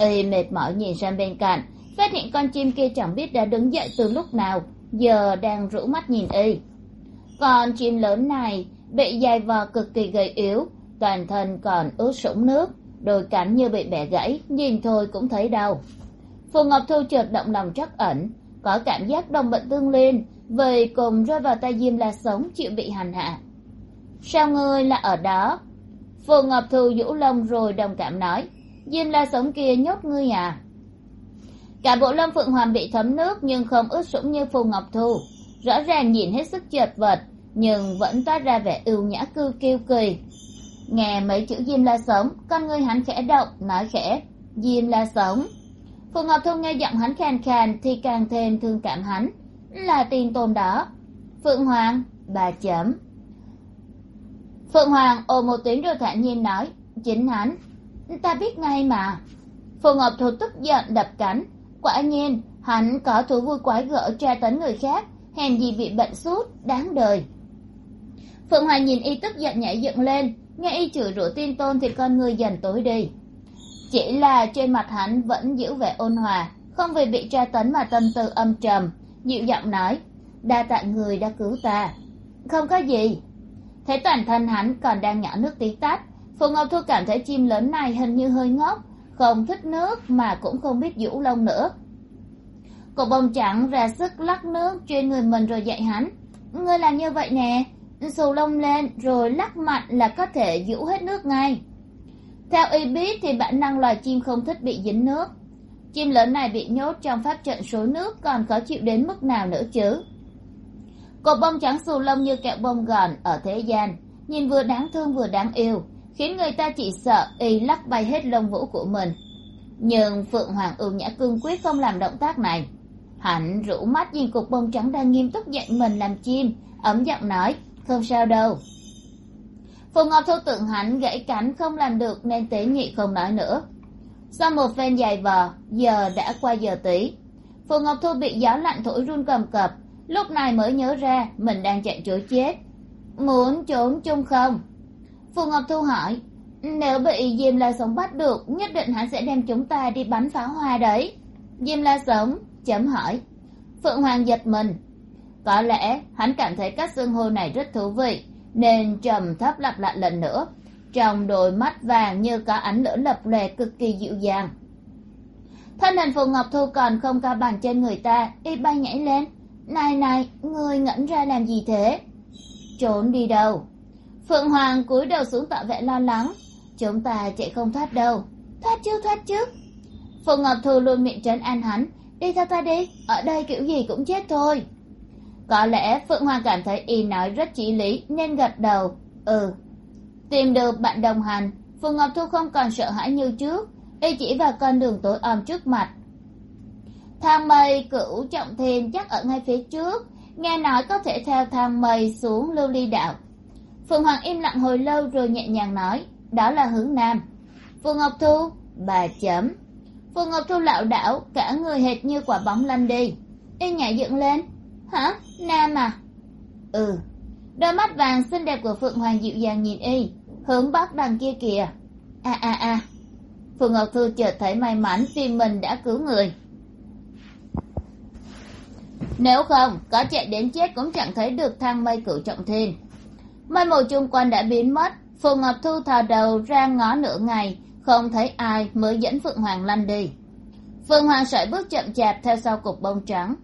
Y mệt mỏi nhìn sang bên cạnh, phát hiện con chim kia chẳng biết đã đứng dậy từ lúc nào, giờ đang rũ mắt nhìn y. Con chim lớn này bị dài vò cực kỳ gầy yếu, toàn thân còn ướt sũng nước, đôi cánh như bị bẻ gãy, nhìn thôi cũng thấy đau phù ngọc thu chợt động lòng trắc ẩn, có cảm giác đồng bệnh tương liên, vì cùng rơi vào tay diêm la sống chịu bị hành hạ. Sao ngươi là ở đó? Phù ngọc thu vũ lông rồi đồng cảm nói, diêm la sống kia nhốt ngươi à? Cả bộ lông phượng hoàng bị thấm nước nhưng không ướt sũng như phù ngọc thu. Rõ ràng nhìn hết sức chật vật, nhưng vẫn toát ra vẻ ưu nhã cư kiêu kỳ. Nghe mấy chữ diêm la sống, con ngươi hắn khẽ động, nói khẽ, diêm la sống phù ngọc thu nghe giọng hắn khàn khàn thì càng thêm thương cảm hắn. Là tiền tôn đó. Phượng hoàng, bà chấm. Phượng hoàng ồ một tiếng rồi thản nhiên nói, chính hắn. Ta biết ngay mà. Phù ngọc thu tức giận đập cánh. Quả nhiên, hắn có thú vui quái gở tra tấn người khác, hèn gì bị bệnh sút đáng đời. Phượng hoàng nhìn y tức giận nhảy dựng lên. Nghe y chửi rủa tin tôn thì con người dần tối đi chỉ là trên mặt hắn vẫn giữ vẻ ôn hòa, không vì bị tra tấn mà tâm tư âm trầm. Dịu giọng nói, đa tạ người đã cứu ta. Không có gì. Thấy toàn thân hắn còn đang nhỏ nước tí tách, phù ngọc thu cảm thấy chim lớn này hình như hơi ngốc, không thích nước mà cũng không biết vũ lông nữa. Cậu bông trắng ra sức lắc nước trên người mình rồi dạy hắn, ngươi làm như vậy nè, xù lông lên rồi lắc mạnh là có thể vũ hết nước ngay theo y biết thì bản năng loài chim không thích bị dính nước. Chim lớn này bị nhốt trong pháp trận số nước còn khó chịu đến mức nào nữa chứ? Cột bông trắng xù lông như kẹo bông gòn ở thế gian, nhìn vừa đáng thương vừa đáng yêu, khiến người ta chỉ sợ y lắc bay hết lông vũ của mình. Nhưng phượng hoàng ưu nhã cương quyết không làm động tác này. Hạnh rũ mắt nhìn cục bông trắng đang nghiêm túc dạy mình làm chim, ấm giọng nói, không sao đâu phù ngọc thu tưởng hắn gãy cánh, không làm được nên tế nhị không nói nữa. Sau một phen dài vò, giờ đã qua giờ tí phù ngọc thu bị gió lạnh thổi run cầm cập. Lúc này mới nhớ ra mình đang chạy trối chết. Muốn trốn chung không? Phù ngọc thu hỏi. Nếu bị diêm la sống bắt được, nhất định hắn sẽ đem chúng ta đi bắn pháo hoa đấy. Diêm la sống chấm hỏi. Phượng hoàng giật mình. Có lẽ hắn cảm thấy các xương hô này rất thú vị nên trầm thấp lặp lại lần nữa. Trong đôi mắt vàng như có ánh lửa lập lòe cực kỳ dịu dàng. Thân hình phù ngọc thu còn không cao bằng trên người ta, y bay nhảy lên. Này này người ngẩn ra làm gì thế? Trốn đi đâu? Phượng hoàng cúi đầu xuống tỏ vẻ lo lắng. Chúng ta chạy không thoát đâu. Thoát chứ thoát chứ. Phù ngọc thu luôn miệng trấn an hắn. Đi theo ta đi, ở đây kiểu gì cũng chết thôi có lẽ phượng hoàng cảm thấy y nói rất chỉ lý, nên gật đầu. Ừ. Tìm được bạn đồng hành phù ngọc thu không còn sợ hãi như trước. Y chỉ vào con đường tối om trước mặt. Thang mây cửu trọng thiên chắc ở ngay phía trước. Nghe nói có thể theo thang mây xuống lưu ly đạo phượng hoàng im lặng hồi lâu rồi nhẹ nhàng nói, đó là hướng nam. Phù ngọc thu, bà chấm. Phù ngọc thu lảo đảo, cả người hệt như quả bóng lăn đi. Y nhảy dựng lên hả? Nam à? Ừ. Đôi mắt vàng xinh đẹp của phượng hoàng dịu dàng nhìn y, hướng bắc đằng kia kìa. A a a. Phượng ngọc thu chợt thấy may mắn vì mình đã cứu người. Nếu không, có chạy đến chết cũng chẳng thấy được thang mây cửu trọng thiên. Mây mù chung quanh đã biến mất, phượng ngọc thu thò đầu ra ngó nửa ngày, không thấy ai mới dẫn phượng hoàng lăn đi. Phượng hoàng sải bước chậm chạp theo sau cục bông trắng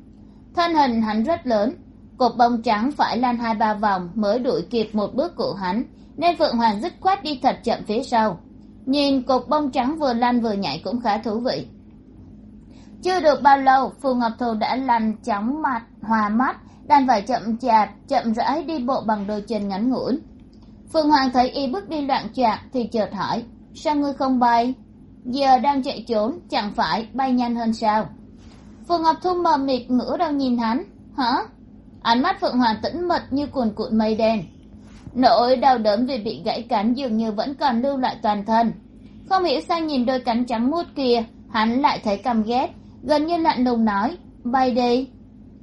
thân hình hắn rất lớn. Cột bông trắng phải lan hai ba vòng mới đuổi kịp một bước của hắn, nên phượng hoàng dứt khoát đi thật chậm phía sau. Nhìn cột bông trắng vừa lăn vừa nhảy cũng khá thú vị. Chưa được bao lâu, phù ngọc thù đã lăn chóng mặt, hòa mắt, đành phải chậm chạp, chậm rãi đi bộ bằng đôi chân ngắn ngủn. Phượng hoàng thấy y bước đi loạn choạng thì chợt hỏi, sao ngươi không bay? Giờ đang chạy trốn, chẳng phải bay nhanh hơn sao? Phù ngọc thu mờ mịt ngửa đầu nhìn hắn. Hả? Ánh mắt phượng hoàng tĩnh mật như cuồn cuộn mây đen. Nỗi đau đớn vì bị gãy cánh dường như vẫn còn lưu lại toàn thân. Không hiểu sao nhìn đôi cánh trắng muốt kia, hắn lại thấy căm ghét, gần như lạnh lùng nói, bay đi.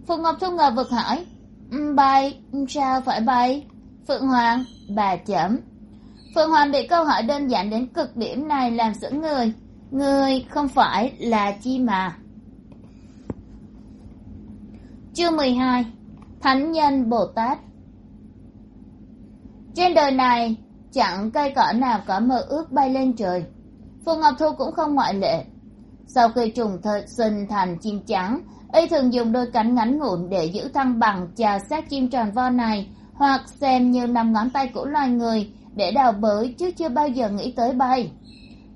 Phượng ngọc thu ngờ vực hỏi ừ, bay, sao phải bay? Phượng hoàng, bà chấm. Phượng hoàng bị câu hỏi đơn giản đến cực điểm này làm sững người. Người không phải là chi mà chương mười hai, thánh nhân bồ tát trên đời này, chẳng cây cỏ nào có mơ ước bay lên trời. Phù ngọc thu cũng không ngoại lệ. Sau khi trùng thật sinh thành chim trắng, y thường dùng đôi cánh ngắn ngủn để giữ thăng bằng chà xác chim tròn vo này, hoặc xem như năm ngón tay của loài người để đào bới chứ chưa bao giờ nghĩ tới bay.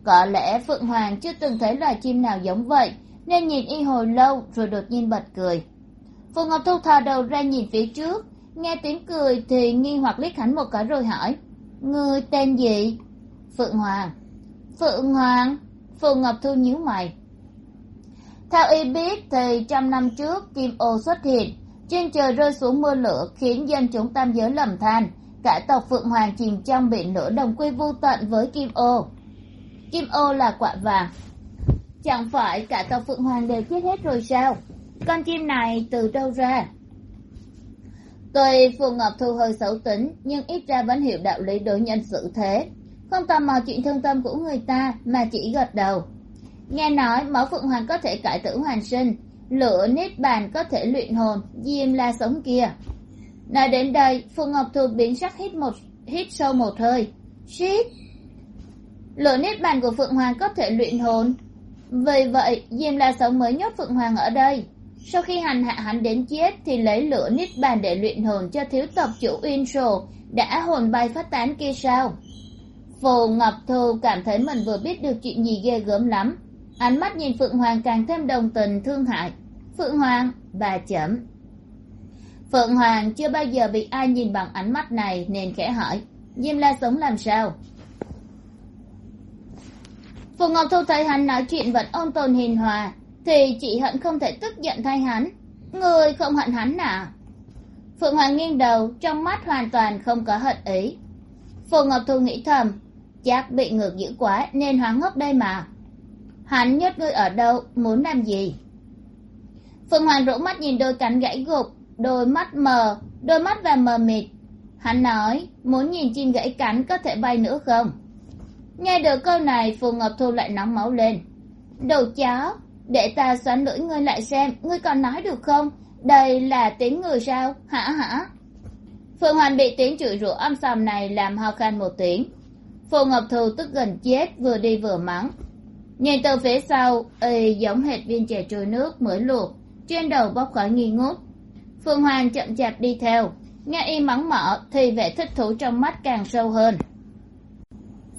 Có lẽ phượng hoàng chưa từng thấy loài chim nào giống vậy, nên nhìn y hồi lâu rồi đột nhiên bật cười phù ngọc thu thò đầu ra nhìn phía trước. Nghe tiếng cười thì nghi hoặc liếc hắn một cái rồi hỏi, người tên gì? Phượng hoàng. Phượng hoàng? Phù ngọc thu nhíu mày. Theo y biết thì trăm năm trước kim ô xuất hiện, trên trời rơi xuống mưa lửa khiến dân chúng tam giới lầm than. Cả tộc phượng hoàng chìm trong biển lửa đồng quy vô tận với kim ô. Kim ô là quả vàng. Chẳng phải cả tộc phượng hoàng đều chết hết rồi sao? Con chim này từ đâu ra? Tuy phù ngọc thu hơi xấu tính, nhưng ít ra vẫn hiểu đạo lý đối nhân xử thế. Không tò mò chuyện thương tâm của người ta, mà chỉ gật đầu. Nghe nói, mẫu phượng hoàng có thể cải tử hoàn sinh, lửa niết bàn có thể luyện hồn, diêm la sống kia. Nói đến đây phù ngọc thu biến sắc hít một, hít sâu một hơi. Shit! Lửa niết bàn của phượng hoàng có thể luyện hồn? Vì vậy, diêm la sống mới nhốt phượng hoàng ở đây sau khi hành hạ hắn đến chết thì lấy lửa nít bàn để luyện hồn cho thiếu tộc chủ uyên sổ đã hồn bay phát tán kia sao? Phù ngọc thu cảm thấy mình vừa biết được chuyện gì ghê gớm lắm. Ánh mắt nhìn phượng hoàng càng thêm đồng tình, thương hại. Phượng hoàng, bà chấm phượng hoàng chưa bao giờ bị ai nhìn bằng ánh mắt này nên khẽ hỏi, diêm la sống làm sao? Phù ngọc thu thấy hắn nói chuyện vẫn ôn tồn hiền hòa thì chị hận không thể tức giận thay hắn. Người không hận hắn nào phượng hoàng nghiêng đầu, trong mắt hoàn toàn không có hận ý. Phù ngọc thu nghĩ thầm chắc bị ngược dữ quá nên hoáng ngốc đây mà. Hắn nhốt ngươi ở đâu, muốn làm gì? Phượng hoàng rũ mắt nhìn đôi cánh gãy gục, đôi mắt mờ, đôi mắt và mờ mịt. Hắn nói, muốn nhìn chim gãy cánh có thể bay nữa không? Nghe được câu này phù ngọc thu lại nóng máu lên. Đồ chó để ta xoắn lưỡi ngươi lại xem, ngươi còn nói được không? Đây là tiếng người sao? Hả hả? Phượng hoàn bị tiếng chửi rủa âm sầm này làm ho khan một tiếng. Phù ngọc thu tức gần chết, vừa đi vừa mắng. Nhìn từ phía sau, y giống hệt viên chè trôi nước, mới luộc. Trên đầu bốc khỏi nghi ngút. Phương hoàng chậm chạp đi theo. Nghe y mắng mỏ, thì vẻ thích thú trong mắt càng sâu hơn.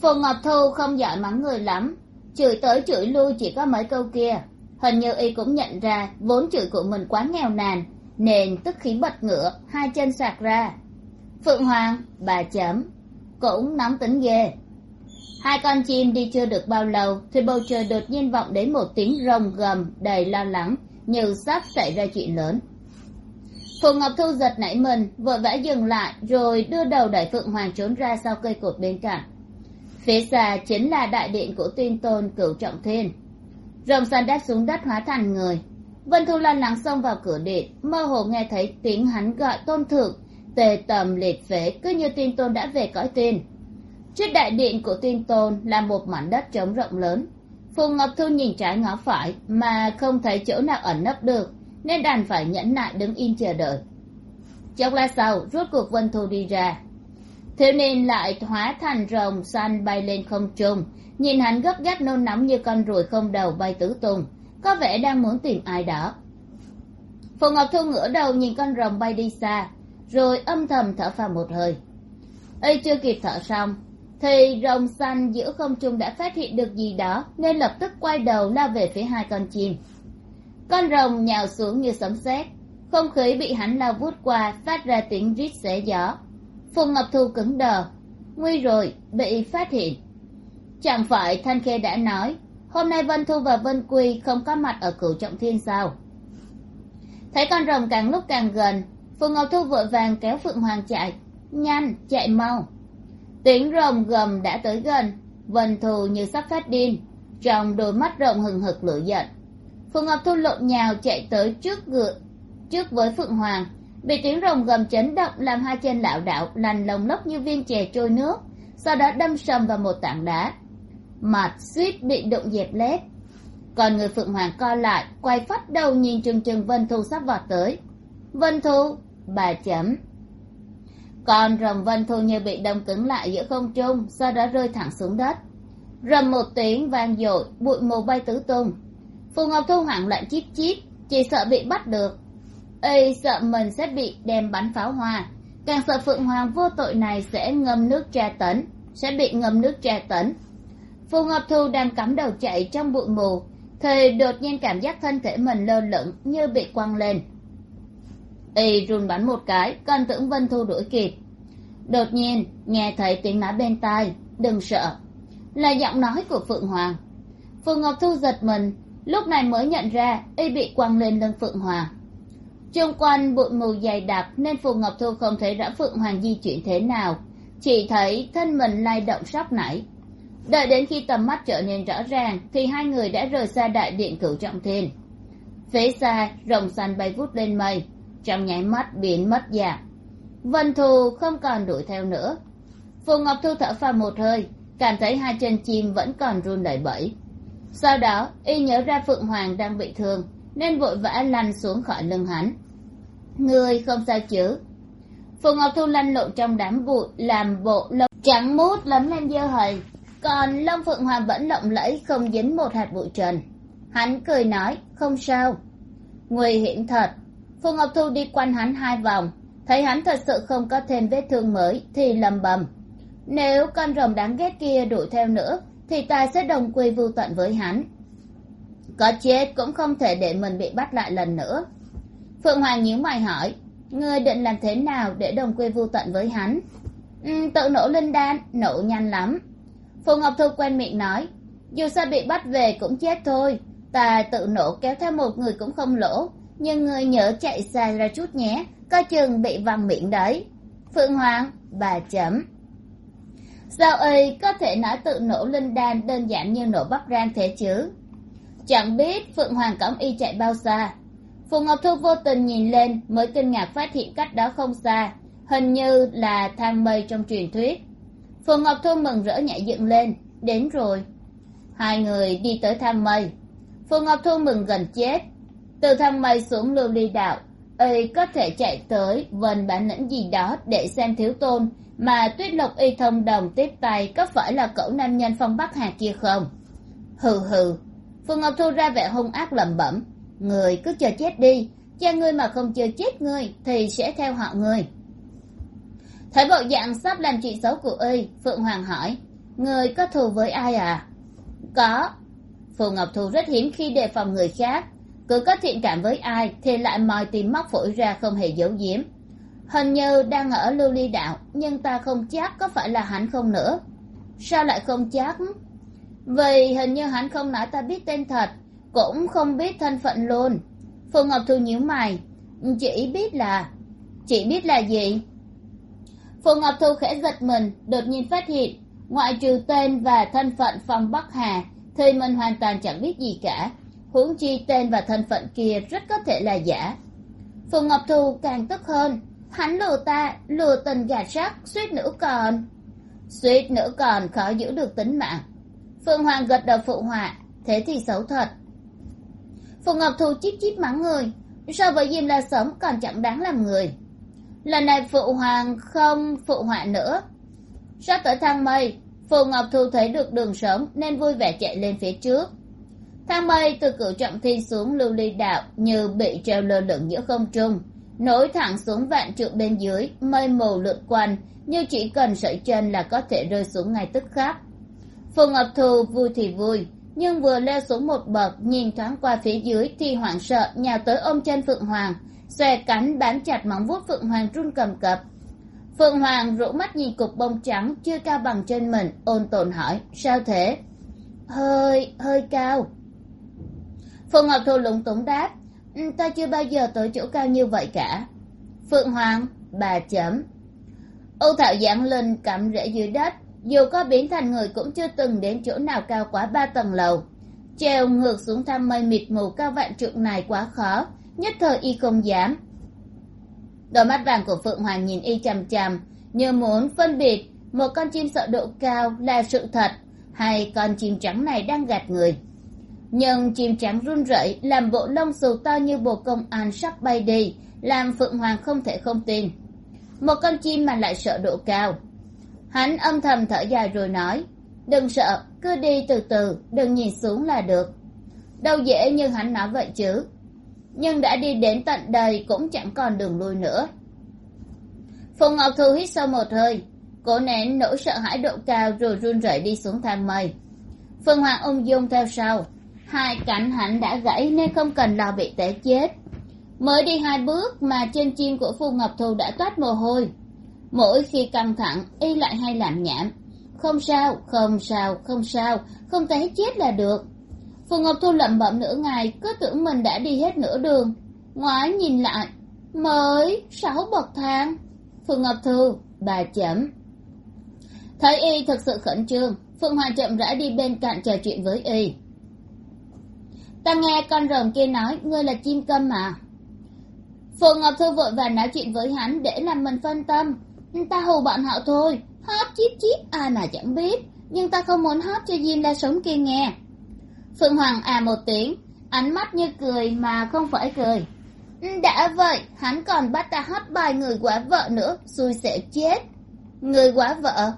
Phù ngọc thu không giỏi mắng người lắm. Chửi tới chửi lui chỉ có mấy câu kia hình như y cũng nhận ra vốn chữ của mình quá nghèo nàn, nên tức khí bật ngựa hai chân sạc ra. Phượng hoàng, bà chấm, cũng nóng tính ghê. Hai con chim đi chưa được bao lâu thì bầu trời đột nhiên vọng đến một tiếng rồng gầm đầy lo lắng, như sắp xảy ra chuyện lớn. Phù ngọc thu giật nảy mình, vội vã dừng lại, rồi đưa đầu đẩy phượng hoàng trốn ra sau cây cột bên cạnh. Phía xa chính là đại điện của tuyên tôn cửu trọng thiên rồng xanh đáp xuống đất hóa thành người. Vân thu lo lắng xông vào cửa điện, mơ hồ nghe thấy tiếng hắn gọi tôn thượng. Tề tầm liệt phế, cứ như tin tôn đã về cõi tiên trước đại điện của tin tôn là một mảnh đất trống rộng lớn. Phù ngọc thu nhìn trái ngó phải, mà không thấy chỗ nào ẩn nấp được, nên đành phải nhẫn nại đứng im chờ đợi. Chốc lát sau, rốt cuộc vân thu đi ra thiếu niên lại hóa thành rồng xanh bay lên không trung. Nhìn hắn gấp gáp nôn nóng như con ruồi không đầu bay tứ tung. Có vẻ đang muốn tìm ai đó. Phù ngọc thu ngửa đầu nhìn con rồng bay đi xa, rồi âm thầm thở phào một hơi. Y chưa kịp thở xong, thì rồng xanh giữa không trung đã phát hiện được gì đó, nên lập tức quay đầu lao về phía hai con chim. Con rồng nhào xuống như sấm sét, không khí bị hắn lao vút qua, phát ra tiếng rít xé gió phùng ngọc thu cứng đờ. Nguy rồi, bị phát hiện. Chẳng phải thanh khê đã nói, hôm nay vân thu và vân quy không có mặt ở cửu trọng thiên sao? Thấy con rồng càng lúc càng gần, phùng ngọc thu vội vàng kéo phượng hoàng chạy. Nhanh, chạy mau. Tiếng rồng gầm đã tới gần, vân thù như sắp phát điên, trong đôi mắt rộng hừng hực lửa giận. Phùng ngọc thu lộn nhào chạy tới trước ngựa, trước với phượng hoàng bị tiếng rồng gầm chấn động làm hai chân lảo đảo lăn lồng lốc như viên chè trôi nước, sau đó đâm sầm vào một tảng đá. Mặt suýt bị đụng dẹp lép còn người phượng hoàng co lại, quay phát đầu nhìn chừng chừng vân thu sắp vọt tới. Vân thu, bà chấm. Còn rồng vân thu như bị đông cứng lại giữa không trung, sau đó rơi thẳng xuống đất. Rầm một tiếng vang dội, bụi mù bay tứ tung. Phù ngọc thu hoảng loạn chip chip chỉ sợ bị bắt được y sợ mình sẽ bị đem bắn pháo hoa. Càng sợ phượng hoàng vô tội này sẽ ngâm nước tra tấn, sẽ bị ngâm nước tra tấn. Phù ngọc thu đang cắm đầu chạy trong bụi mù thì đột nhiên cảm giác thân thể mình lơ lửng như bị quăng lên. Y run bắn một cái còn tưởng vân thu đuổi kịp. Đột nhiên, nghe thấy tiếng nói bên tai, đừng sợ, là giọng nói của phượng hoàng. Phượng ngọc thu giật mình, lúc này mới nhận ra y bị quăng lên lưng phượng hoàng chung quanh bụi mù dày đặc nên phù ngọc thu không thấy rõ phượng hoàng di chuyển thế nào. Chỉ thấy thân mình lay động sóc nảy đợi đến khi tầm mắt trở nên rõ ràng thì hai người đã rời xa đại điện cửu trọng thiên. Phía xa, rồng xanh bay vút lên mây, trong nháy mắt biến mất dạng. Vân thù không còn đuổi theo nữa. Phù ngọc thu thở phào một hơi, cảm thấy hai chân chim vẫn còn run đẩy bẩy. Sau đó, y nhớ ra phượng hoàng đang bị thương nên vội vã lăn xuống khỏi lưng hắn. Người không sao chứ? Phù ngọc thu lăn lộn trong đám bụi, làm bộ lông trắng mút lấm lên dơ hầy còn lông phượng hoàng vẫn lộng lẫy không dính một hạt bụi trần. Hắn cười nói, không sao. Nguy hiểm thật. Phù ngọc thu đi quanh hắn hai vòng. Thấy hắn thật sự không có thêm vết thương mới, thì lầm bầm. Nếu con rồng đáng ghét kia đuổi theo nữa, thì ta sẽ đồng quy vô tận với hắn có chết cũng không thể để mình bị bắt lại lần nữa. Phượng hoàng nhíu mày hỏi ngươi định làm thế nào để đồng quy vô tận với hắn? Ừ, tự nổ linh đan nổ nhanh lắm. Phù ngọc thu quen miệng nói dù sao bị bắt về cũng chết thôi ta tự nổ kéo theo một người cũng không lỗ nhưng ngươi nhớ chạy xa ra chút nhé coi chừng bị văng miệng đấy. Phượng hoàng bà chấm. Sao ấy có thể nói tự nổ linh đan đơn giản như nổ bắp rang thế chứ? Chẳng biết phượng hoàng cõng y chạy bao xa. Phù ngọc thu vô tình nhìn lên, mới kinh ngạc phát hiện cách đó không xa. Hình như là thang mây trong truyền thuyết. Phù ngọc thu mừng rỡ nhảy dựng lên. Đến rồi. Hai người đi tới thang mây. Phù ngọc thu mừng gần chết. Từ thang mây xuống lưu ly đạo, y có thể chạy tới vần bản lĩnh gì đó để xem thiếu tôn, mà tuyết lộc y thông đồng tiếp tay có phải là cậu nam nhân phong bắc hà kia không? Hừ hừ phù ngọc thu ra vẻ hung ác lẩm bẩm, người cứ chờ chết đi, cha ngươi mà không chờ chết ngươi thì sẽ theo họ ngươi thấy bộ dạng sắp làm chuyện xấu của y phượng hoàng hỏi, người có thù với ai à? Có. Phù ngọc thu rất hiếm khi đề phòng người khác, cứ có thiện cảm với ai thì lại mòi tìm móc phổi ra không hề giấu giếm. Hình như đang ở lưu ly đạo, nhưng ta không chắc có phải là hắn không nữa. Sao lại không chắc? Vì hình như hắn không nói ta biết tên thật, cũng không biết thân phận luôn. Phù ngọc thu nhíu mày, chỉ biết là, chỉ biết là gì? Phù ngọc thu khẽ giật mình, đột nhiên phát hiện, ngoại trừ tên và thân phận phong bắc hà, thì mình hoàn toàn chẳng biết gì cả. Huống chi tên và thân phận kia rất có thể là giả. Phù ngọc thu càng tức hơn, hắn lừa ta, lừa tình gà sắc suýt nữa còn. Suýt nữa còn khó giữ được tính mạng. Phượng hoàng gật đầu phụ họa, thế thì xấu thật. Phù ngọc thu chít chít mắng người, so với diêm la sống còn chẳng đáng làm người. Lần này phụ hoàng không phụ họa nữa. Sắp tới thang mây, phù ngọc thu thấy được đường sống nên vui vẻ chạy lên phía trước. Thang mây từ cửu trọng thi xuống lưu ly đạo như bị treo lơ lửng giữa không trung, nối thẳng xuống vạn trượng bên dưới, mây mù lượn quanh, như chỉ cần sợi chân là có thể rơi xuống ngay tức khắc phù ngọc thù vui thì vui, nhưng vừa leo xuống một bậc, nhìn thoáng qua phía dưới thì hoảng sợ, nhào tới ôm chân phượng hoàng. Xòe cánh bám chặt móng vuốt phượng hoàng run cầm cập. Phượng hoàng rũ mắt nhìn cục bông trắng chưa cao bằng chân mình, ôn tồn hỏi, sao thế? Hơi hơi cao. Phượng ngọc thù lúng túng đáp ừ, ta chưa bao giờ tới chỗ cao như vậy cả. Phượng hoàng, bà chấm. Âu thảo giáng lên cắm rễ dưới đất dù có biến thành người cũng chưa từng đến chỗ nào cao quá ba tầng lầu. Treo ngược xuống thăm mây mịt mù cao vạn trượng này quá khó, nhất thời y không dám. Đôi mắt vàng của phượng hoàng nhìn y chằm chằm, như muốn phân biệt một con chim sợ độ cao là sự thật hay con chim trắng này đang gạt người. Nhưng chim trắng run rẩy, làm bộ lông xù to như bộ công an sắp bay đi, làm phượng hoàng không thể không tin. Một con chim mà lại sợ độ cao hắn âm thầm thở dài rồi nói, đừng sợ, cứ đi từ từ, đừng nhìn xuống là được. Đâu dễ như hắn nói vậy chứ. Nhưng đã đi đến tận đây cũng chẳng còn đường lui nữa. Phù ngọc thu hít sâu một hơi, cố nén nỗi sợ hãi độ cao rồi run rẩy đi xuống thang mây. Phương hoàng ung dung theo sau, hai cánh hắn đã gãy nên không cần lo bị té chết. Mới đi hai bước mà trên chim của phù ngọc thu đã toát mồ hôi mỗi khi căng thẳng, y lại hay làm nhảm. Không sao không sao không sao, không té chết là được. Phù ngọc thu lẩm bẩm nửa ngày, cứ tưởng mình đã đi hết nửa đường. Ngoái nhìn lại, mới sáu bậc thang. Phù ngọc thu, bà chấm. Thấy y thật sự khẩn trương, phượng Hoa chậm rãi đi bên cạnh trò chuyện với y. Ta nghe con rồng kia nói, ngươi là chim câm mà. Phù ngọc thu vội vàng nói chuyện với hắn để làm mình phân tâm ta hù bọn họ thôi. Hót chít chít, ai mà chẳng biết. Nhưng ta không muốn hót cho diêm la sống kia nghe. Phượng hoàng à một tiếng, ánh mắt như cười mà không phải cười. Ừ, đã vậy, hắn còn bắt ta hát bài người quá vợ nữa, xui sẽ chết. Người quá vợ?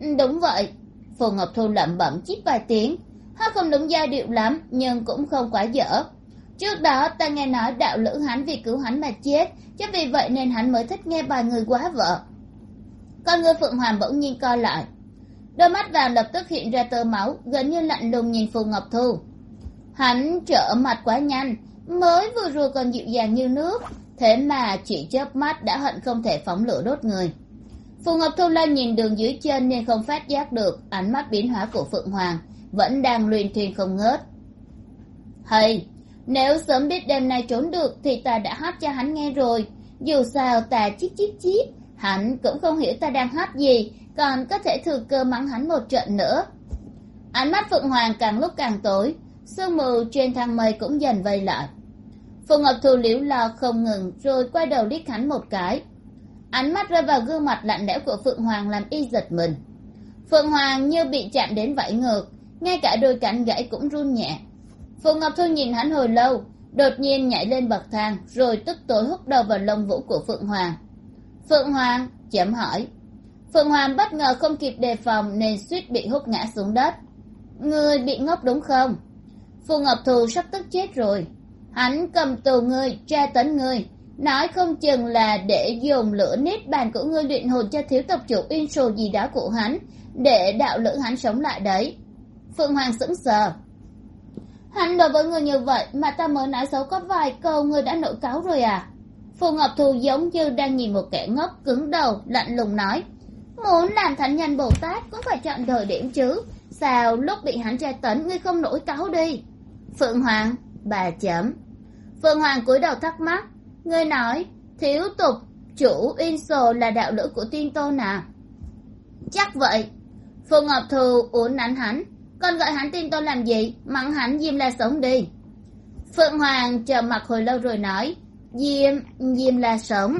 Ừ, đúng vậy. Phù ngọc thu lẩm bẩm chít vài tiếng. Hát không đúng giai điệu lắm, nhưng cũng không quá dở. Trước đó, ta nghe nói đạo lữ hắn vì cứu hắn mà chết. Chứ vì vậy nên hắn mới thích nghe bài người quá vợ con người phượng hoàng bỗng nhiên co lại. Đôi mắt vàng lập tức hiện ra tơ máu, gần như lạnh lùng nhìn phù ngọc thu. Hắn trở mặt quá nhanh, mới vừa rồi còn dịu dàng như nước, thế mà chỉ chớp mắt đã hận không thể phóng lửa đốt người. Phù ngọc thu lan nhìn đường dưới chân nên không phát giác được ánh mắt biến hóa của phượng hoàng, vẫn đang luyên thuyền không ngớt. Hay, nếu sớm biết đêm nay trốn được thì ta đã hát cho hắn nghe rồi, dù sao ta chít chít chít hắn cũng không hiểu ta đang hát gì, còn có thể thừa cơ mắng hắn một trận nữa. Ánh mắt phượng hoàng càng lúc càng tối, sương mù trên thang mây cũng dần vây lại. Phù ngọc thù liễu lo không ngừng, rồi quay đầu liếc hắn một cái. Ánh mắt rơi vào gương mặt lạnh lẽo của phượng hoàng làm y giật mình. Phượng hoàng như bị chạm đến vẫy ngược, ngay cả đôi cánh gãy cũng run nhẹ. Phù ngọc thu nhìn hắn hồi lâu, đột nhiên nhảy lên bậc thang, rồi tức tối hút đầu vào lông vũ của phượng hoàng phượng hoàng chấm hỏi. Phượng hoàng bất ngờ không kịp đề phòng nên suýt bị hút ngã xuống đất. Ngươi bị ngốc đúng không? Phù ngọc thù sắp tức chết rồi. Hắn cầm tù ngươi, tra tấn ngươi. Nói không chừng là để dùng lửa nít bàn của ngươi luyện hồn cho thiếu tộc chủ uyên sồ gì đó của hắn, để đạo lữ hắn sống lại đấy. Phượng hoàng sững sờ. Hắn đối với người như vậy mà ta mới nói xấu có vài câu ngươi đã nổi cáo rồi à? Phù ngọc Thu giống như đang nhìn một kẻ ngốc, cứng đầu, lạnh lùng nói, muốn làm thánh nhân bồ tát cũng phải chọn thời điểm chứ. Sao lúc bị hắn tra tấn ngươi không nổi cáo đi? Phượng hoàng, bà chấm. Phượng hoàng cúi đầu thắc mắc, ngươi nói, thiếu tục, chủ in sồ là đạo lữ của tiên tôn à? Chắc vậy. Phù ngọc Thu uốn nắn hắn, con gọi hắn tin tôn làm gì? Mắng hắn diêm la sống đi. Phượng hoàng chờ mặt hồi lâu rồi nói diêm diêm là sống